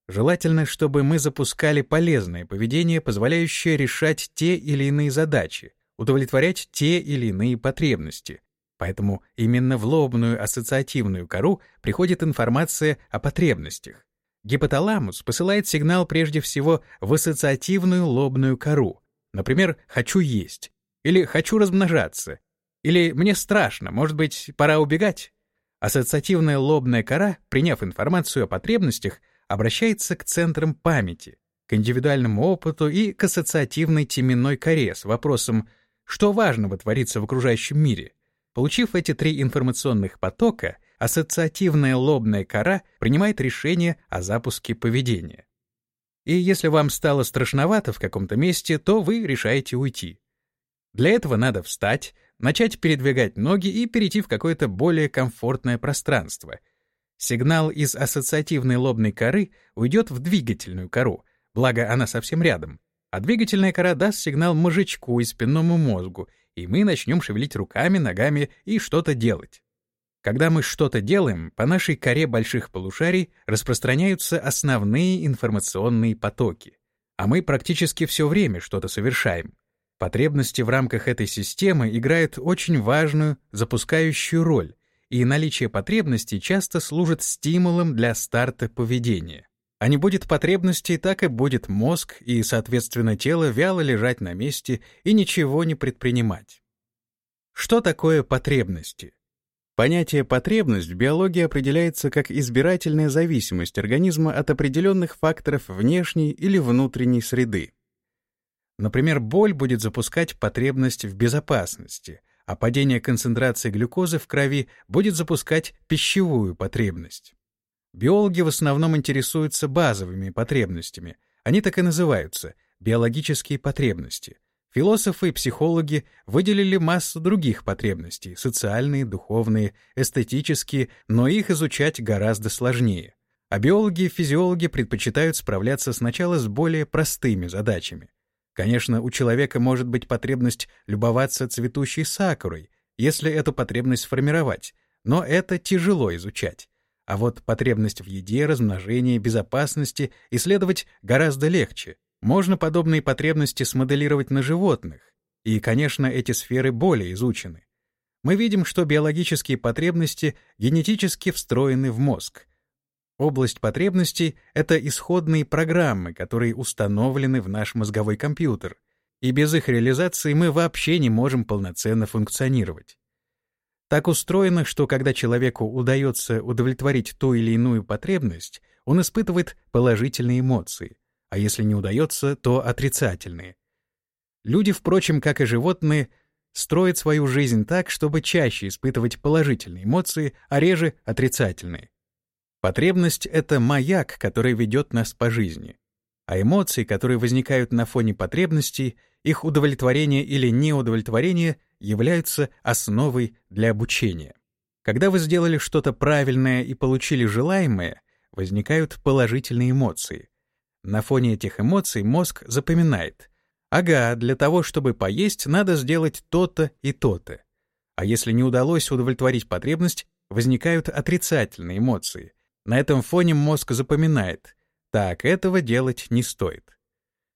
Желательно, чтобы мы запускали полезное поведение, позволяющее решать те или иные задачи, удовлетворять те или иные потребности. Поэтому именно в лобную ассоциативную кору приходит информация о потребностях. Гипоталамус посылает сигнал прежде всего в ассоциативную лобную кору. Например, «хочу есть» или «хочу размножаться» или «мне страшно, может быть, пора убегать». Ассоциативная лобная кора, приняв информацию о потребностях, обращается к центрам памяти, к индивидуальному опыту и к ассоциативной теменной коре с вопросом «что важного творится в окружающем мире?». Получив эти три информационных потока, ассоциативная лобная кора принимает решение о запуске поведения. И если вам стало страшновато в каком-то месте, то вы решаете уйти. Для этого надо встать, начать передвигать ноги и перейти в какое-то более комфортное пространство. Сигнал из ассоциативной лобной коры уйдет в двигательную кору, благо она совсем рядом. А двигательная кора даст сигнал мозжечку и спинному мозгу, и мы начнем шевелить руками, ногами и что-то делать. Когда мы что-то делаем, по нашей коре больших полушарий распространяются основные информационные потоки, а мы практически все время что-то совершаем. Потребности в рамках этой системы играют очень важную запускающую роль, и наличие потребностей часто служит стимулом для старта поведения. А не будет потребностей, так и будет мозг и, соответственно, тело вяло лежать на месте и ничего не предпринимать. Что такое потребности? Понятие «потребность» в биологии определяется как избирательная зависимость организма от определенных факторов внешней или внутренней среды. Например, боль будет запускать потребность в безопасности, а падение концентрации глюкозы в крови будет запускать пищевую потребность. Биологи в основном интересуются базовыми потребностями. Они так и называются — биологические потребности. Философы и психологи выделили массу других потребностей — социальные, духовные, эстетические, но их изучать гораздо сложнее. А биологи и физиологи предпочитают справляться сначала с более простыми задачами — Конечно, у человека может быть потребность любоваться цветущей сакурой, если эту потребность сформировать, но это тяжело изучать. А вот потребность в еде, размножении, безопасности исследовать гораздо легче. Можно подобные потребности смоделировать на животных. И, конечно, эти сферы более изучены. Мы видим, что биологические потребности генетически встроены в мозг, Область потребностей — это исходные программы, которые установлены в наш мозговой компьютер, и без их реализации мы вообще не можем полноценно функционировать. Так устроено, что когда человеку удается удовлетворить ту или иную потребность, он испытывает положительные эмоции, а если не удается, то отрицательные. Люди, впрочем, как и животные, строят свою жизнь так, чтобы чаще испытывать положительные эмоции, а реже отрицательные. Потребность — это маяк, который ведет нас по жизни. А эмоции, которые возникают на фоне потребностей, их удовлетворение или неудовлетворение являются основой для обучения. Когда вы сделали что-то правильное и получили желаемое, возникают положительные эмоции. На фоне этих эмоций мозг запоминает. Ага, для того, чтобы поесть, надо сделать то-то и то-то. А если не удалось удовлетворить потребность, возникают отрицательные эмоции, на этом фоне мозг запоминает, так, этого делать не стоит.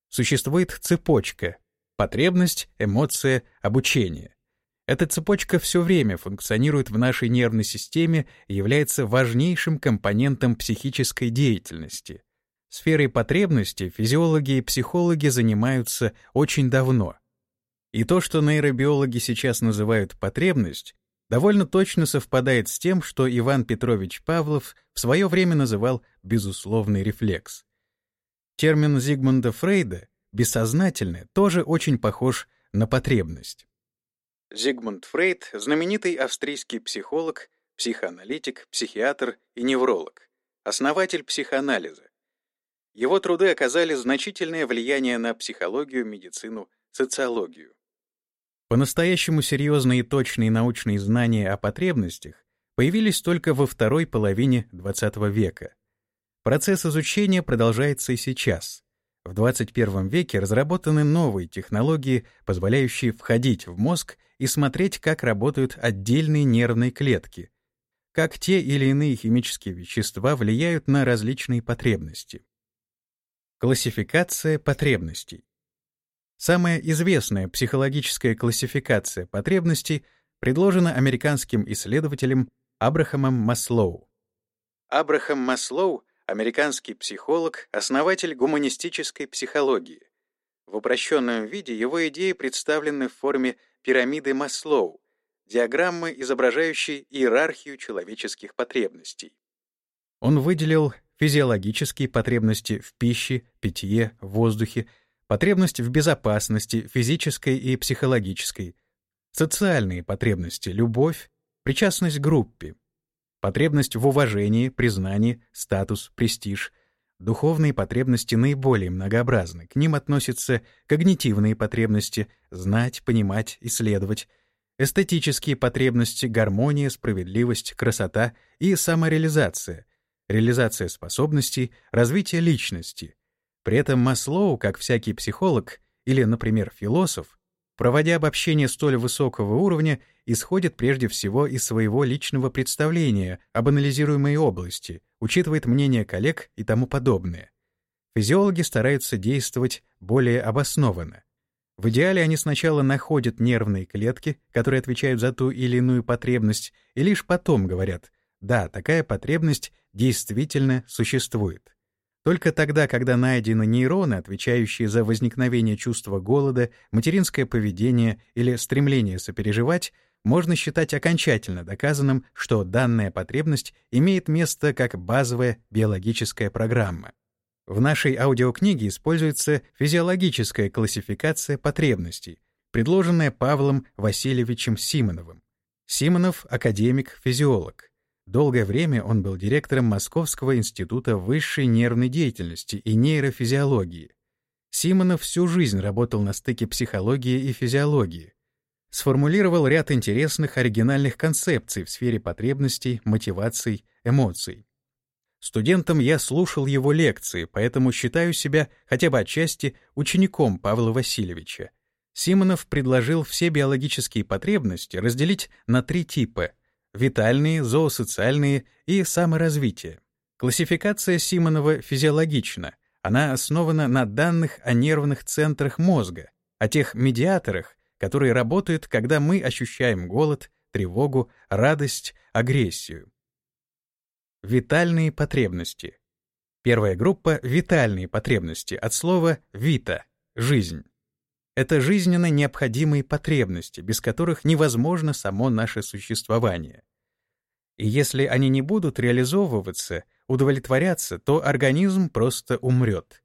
Существует цепочка — потребность, эмоция, обучение. Эта цепочка все время функционирует в нашей нервной системе и является важнейшим компонентом психической деятельности. Сферой потребности физиологи и психологи занимаются очень давно. И то, что нейробиологи сейчас называют потребность, довольно точно совпадает с тем, что Иван Петрович Павлов в свое время называл безусловный рефлекс. Термин Зигмунда Фрейда «бессознательное» тоже очень похож на потребность. Зигмунд Фрейд — знаменитый австрийский психолог, психоаналитик, психиатр и невролог, основатель психоанализа. Его труды оказали значительное влияние на психологию, медицину, социологию. По-настоящему серьезные и точные научные знания о потребностях появились только во второй половине XX века. Процесс изучения продолжается и сейчас. В 21 веке разработаны новые технологии, позволяющие входить в мозг и смотреть, как работают отдельные нервные клетки, как те или иные химические вещества влияют на различные потребности. Классификация потребностей. Самая известная психологическая классификация потребностей предложена американским исследователем Абрахамом Маслоу. Абрахам Маслоу — американский психолог, основатель гуманистической психологии. В упрощенном виде его идеи представлены в форме пирамиды Маслоу, диаграммы, изображающей иерархию человеческих потребностей. Он выделил физиологические потребности в пище, питье, воздухе, потребность в безопасности, физической и психологической, социальные потребности, любовь, причастность к группе, потребность в уважении, признании, статус, престиж, духовные потребности наиболее многообразны. К ним относятся когнитивные потребности — знать, понимать, исследовать, эстетические потребности — гармония, справедливость, красота и самореализация, реализация способностей, развитие личности — при этом Маслоу, как всякий психолог или, например, философ, проводя обобщение столь высокого уровня, исходит прежде всего из своего личного представления об анализируемой области, учитывает мнение коллег и тому подобное. Физиологи стараются действовать более обоснованно. В идеале они сначала находят нервные клетки, которые отвечают за ту или иную потребность, и лишь потом говорят «да, такая потребность действительно существует». Только тогда, когда найдены нейроны, отвечающие за возникновение чувства голода, материнское поведение или стремление сопереживать, можно считать окончательно доказанным, что данная потребность имеет место как базовая биологическая программа. В нашей аудиокниге используется физиологическая классификация потребностей, предложенная Павлом Васильевичем Симоновым. Симонов — академик-физиолог. Долгое время он был директором Московского института высшей нервной деятельности и нейрофизиологии. Симонов всю жизнь работал на стыке психологии и физиологии. Сформулировал ряд интересных оригинальных концепций в сфере потребностей, мотиваций, эмоций. Студентом я слушал его лекции, поэтому считаю себя хотя бы отчасти учеником Павла Васильевича. Симонов предложил все биологические потребности разделить на три типа — витальные, зоосоциальные и саморазвитие. Классификация Симонова физиологична. Она основана на данных о нервных центрах мозга, о тех медиаторах, которые работают, когда мы ощущаем голод, тревогу, радость, агрессию. Витальные потребности. Первая группа — витальные потребности, от слова «вита» — жизнь. Это жизненно необходимые потребности, без которых невозможно само наше существование. И если они не будут реализовываться, удовлетворяться, то организм просто умрет.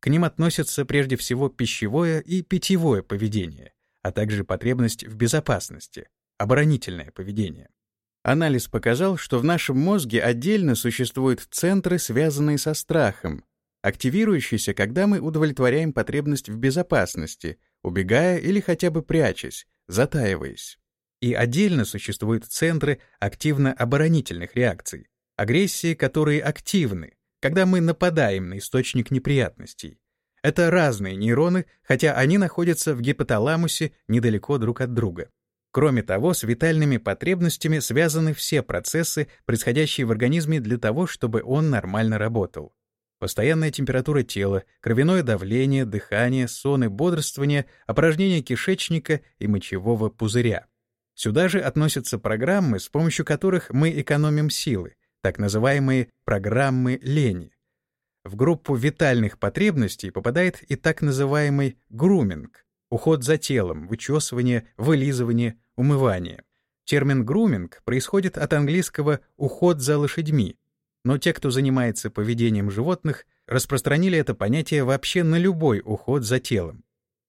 К ним относятся прежде всего пищевое и питьевое поведение, а также потребность в безопасности, оборонительное поведение. Анализ показал, что в нашем мозге отдельно существуют центры, связанные со страхом, активирующийся, когда мы удовлетворяем потребность в безопасности, убегая или хотя бы прячась, затаиваясь. И отдельно существуют центры активно-оборонительных реакций, агрессии, которые активны, когда мы нападаем на источник неприятностей. Это разные нейроны, хотя они находятся в гипоталамусе недалеко друг от друга. Кроме того, с витальными потребностями связаны все процессы, происходящие в организме для того, чтобы он нормально работал постоянная температура тела, кровяное давление, дыхание, сон и бодрствование, опорожнение кишечника и мочевого пузыря. Сюда же относятся программы, с помощью которых мы экономим силы, так называемые программы лени. В группу витальных потребностей попадает и так называемый груминг — уход за телом, вычесывание, вылизывание, умывание. Термин груминг происходит от английского «уход за лошадьми», но те, кто занимается поведением животных, распространили это понятие вообще на любой уход за телом.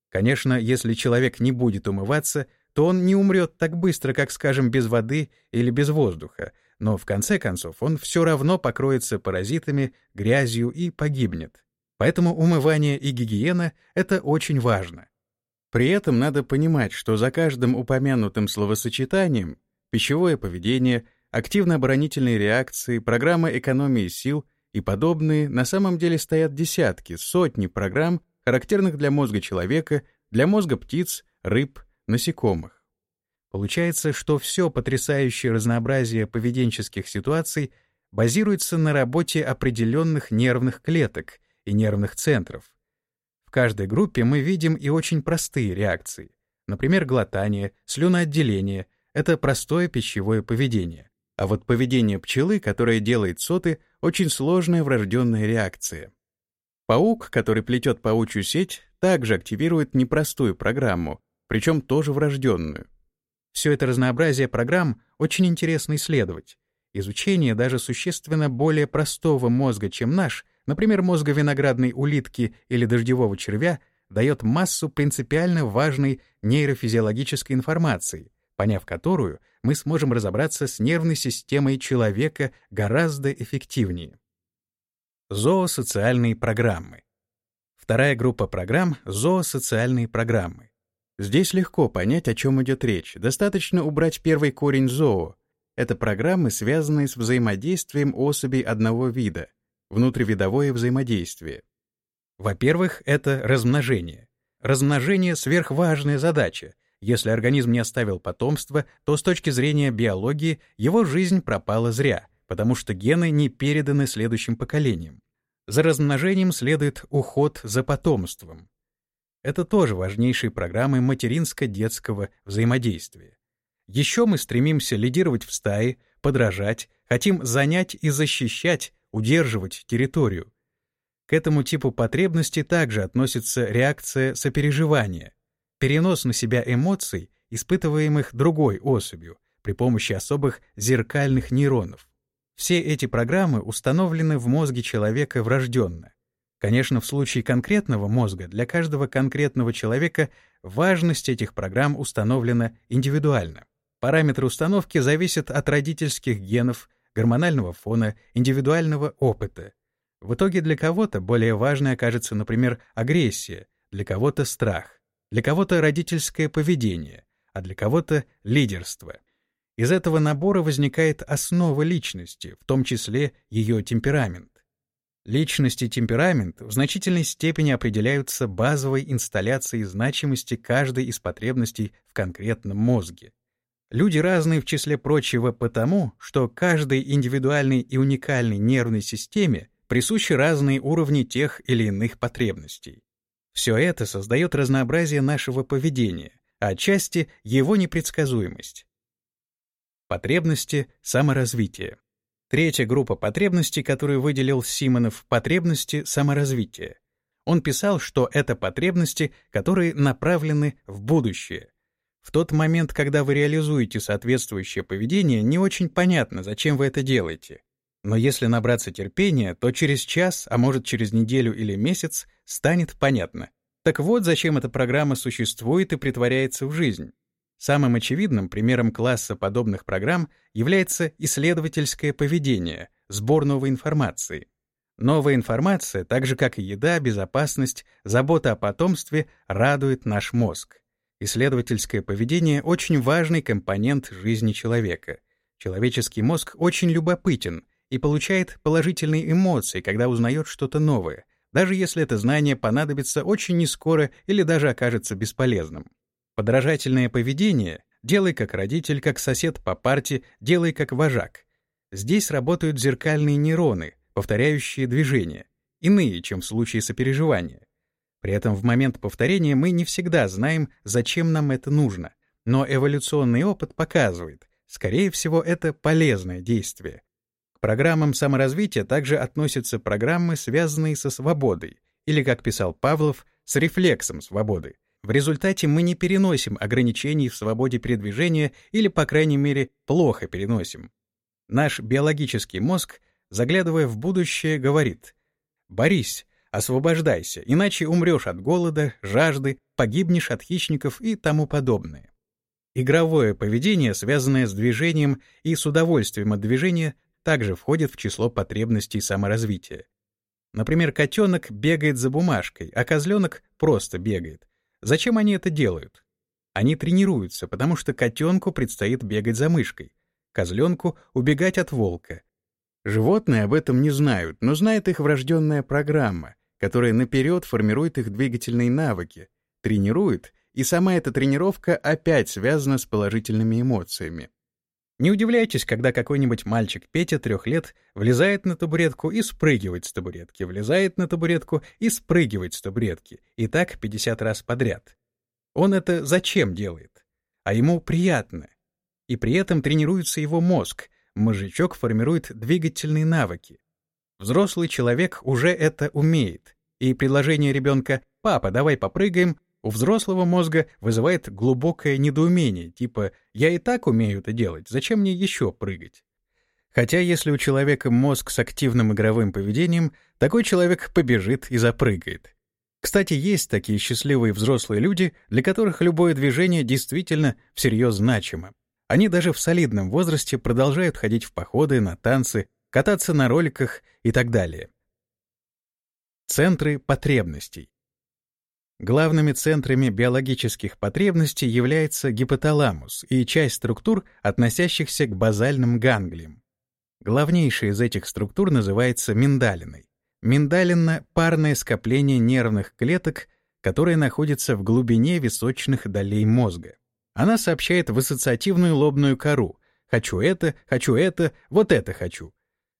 Конечно, если человек не будет умываться, то он не умрет так быстро, как, скажем, без воды или без воздуха, но в конце концов он все равно покроется паразитами, грязью и погибнет. Поэтому умывание и гигиена — это очень важно. При этом надо понимать, что за каждым упомянутым словосочетанием пищевое поведение, активно-оборонительные реакции, программа экономии сил и подобные на самом деле стоят десятки, сотни программ, характерных для мозга человека, для мозга птиц, рыб, насекомых. Получается, что все потрясающее разнообразие поведенческих ситуаций базируется на работе определенных нервных клеток и нервных центров. В каждой группе мы видим и очень простые реакции. Например, глотание, слюноотделение — это простое пищевое поведение. А вот поведение пчелы, которое делает соты, очень сложная врожденная реакция. Паук, который плетет паучью сеть, также активирует непростую программу, причем тоже врожденную. Все это разнообразие программ очень интересно исследовать. Изучение даже существенно более простого мозга, чем наш, например, мозга виноградной улитки или дождевого червя, дает массу принципиально важной нейрофизиологической информации, поняв которую — мы сможем разобраться с нервной системой человека гораздо эффективнее. Зоосоциальные программы. Вторая группа программ — зоосоциальные программы. Здесь легко понять, о чем идет речь. Достаточно убрать первый корень зоо. Это программы, связанные с взаимодействием особей одного вида, внутривидовое взаимодействие. Во-первых, это размножение. Размножение — сверхважная задача, если организм не оставил потомства, то с точки зрения биологии его жизнь пропала зря, потому что гены не переданы следующим поколениям. За размножением следует уход за потомством. Это тоже важнейшие программы материнско-детского взаимодействия. Еще мы стремимся лидировать в стае, подражать, хотим занять и защищать, удерживать территорию. К этому типу потребности также относится реакция сопереживания, перенос на себя эмоций, испытываемых другой особью, при помощи особых зеркальных нейронов. Все эти программы установлены в мозге человека врожденно. Конечно, в случае конкретного мозга для каждого конкретного человека важность этих программ установлена индивидуально. Параметры установки зависят от родительских генов, гормонального фона, индивидуального опыта. В итоге для кого-то более важной окажется, например, агрессия, для кого-то страх, для кого-то родительское поведение, а для кого-то лидерство. Из этого набора возникает основа личности, в том числе ее темперамент. Личность и темперамент в значительной степени определяются базовой инсталляцией значимости каждой из потребностей в конкретном мозге. Люди разные в числе прочего потому, что каждой индивидуальной и уникальной нервной системе присущи разные уровни тех или иных потребностей. Все это создает разнообразие нашего поведения, а отчасти его непредсказуемость. Потребности саморазвития. Третья группа потребностей, которую выделил Симонов, — потребности саморазвития. Он писал, что это потребности, которые направлены в будущее. В тот момент, когда вы реализуете соответствующее поведение, не очень понятно, зачем вы это делаете. Но если набраться терпения, то через час, а может через неделю или месяц, станет понятно. Так вот, зачем эта программа существует и притворяется в жизнь. Самым очевидным примером класса подобных программ является исследовательское поведение, сбор новой информации. Новая информация, так же как и еда, безопасность, забота о потомстве, радует наш мозг. Исследовательское поведение — очень важный компонент жизни человека. Человеческий мозг очень любопытен и получает положительные эмоции, когда узнает что-то новое, даже если это знание понадобится очень нескоро или даже окажется бесполезным. Подражательное поведение — делай как родитель, как сосед по парте, делай как вожак. Здесь работают зеркальные нейроны, повторяющие движения, иные, чем в случае сопереживания. При этом в момент повторения мы не всегда знаем, зачем нам это нужно, но эволюционный опыт показывает, скорее всего, это полезное действие. К программам саморазвития также относятся программы, связанные со свободой, или, как писал Павлов, с рефлексом свободы. В результате мы не переносим ограничений в свободе передвижения или, по крайней мере, плохо переносим. Наш биологический мозг, заглядывая в будущее, говорит «Борись, освобождайся, иначе умрешь от голода, жажды, погибнешь от хищников и тому подобное». Игровое поведение, связанное с движением и с удовольствием от движения, также входит в число потребностей саморазвития. Например, котенок бегает за бумажкой, а козленок просто бегает. Зачем они это делают? Они тренируются, потому что котенку предстоит бегать за мышкой, козленку — убегать от волка. Животные об этом не знают, но знает их врожденная программа, которая наперед формирует их двигательные навыки, тренирует, и сама эта тренировка опять связана с положительными эмоциями. Не удивляйтесь, когда какой-нибудь мальчик Петя трех лет влезает на табуретку и спрыгивает с табуретки, влезает на табуретку и спрыгивает с табуретки, и так 50 раз подряд. Он это зачем делает? А ему приятно. И при этом тренируется его мозг, мозжечок формирует двигательные навыки. Взрослый человек уже это умеет, и предложение ребенка «папа, давай попрыгаем» у взрослого мозга вызывает глубокое недоумение, типа «я и так умею это делать, зачем мне еще прыгать?» Хотя если у человека мозг с активным игровым поведением, такой человек побежит и запрыгает. Кстати, есть такие счастливые взрослые люди, для которых любое движение действительно всерьез значимо. Они даже в солидном возрасте продолжают ходить в походы, на танцы, кататься на роликах и так далее. Центры потребностей. Главными центрами биологических потребностей является гипоталамус и часть структур, относящихся к базальным ганглиям. Главнейшая из этих структур называется миндалиной. Миндалина — парное скопление нервных клеток, которое находится в глубине височных долей мозга. Она сообщает в ассоциативную лобную кору «хочу это, хочу это, вот это хочу».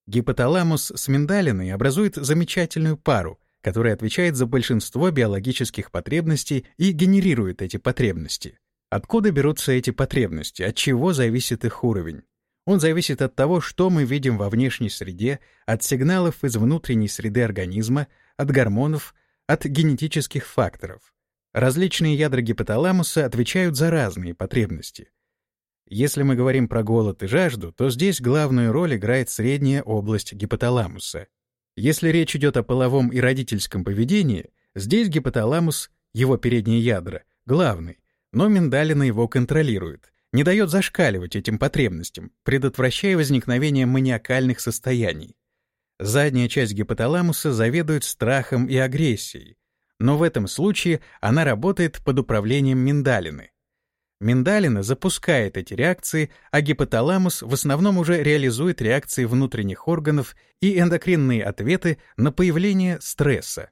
Гипоталамус с миндалиной образует замечательную пару, который отвечает за большинство биологических потребностей и генерирует эти потребности. Откуда берутся эти потребности, от чего зависит их уровень? Он зависит от того, что мы видим во внешней среде, от сигналов из внутренней среды организма, от гормонов, от генетических факторов. Различные ядра гипоталамуса отвечают за разные потребности. Если мы говорим про голод и жажду, то здесь главную роль играет средняя область гипоталамуса. Если речь идет о половом и родительском поведении, здесь гипоталамус, его передние ядра, главный, но миндалина его контролирует, не дает зашкаливать этим потребностям, предотвращая возникновение маниакальных состояний. Задняя часть гипоталамуса заведует страхом и агрессией, но в этом случае она работает под управлением миндалины. Миндалина запускает эти реакции, а гипоталамус в основном уже реализует реакции внутренних органов и эндокринные ответы на появление стресса.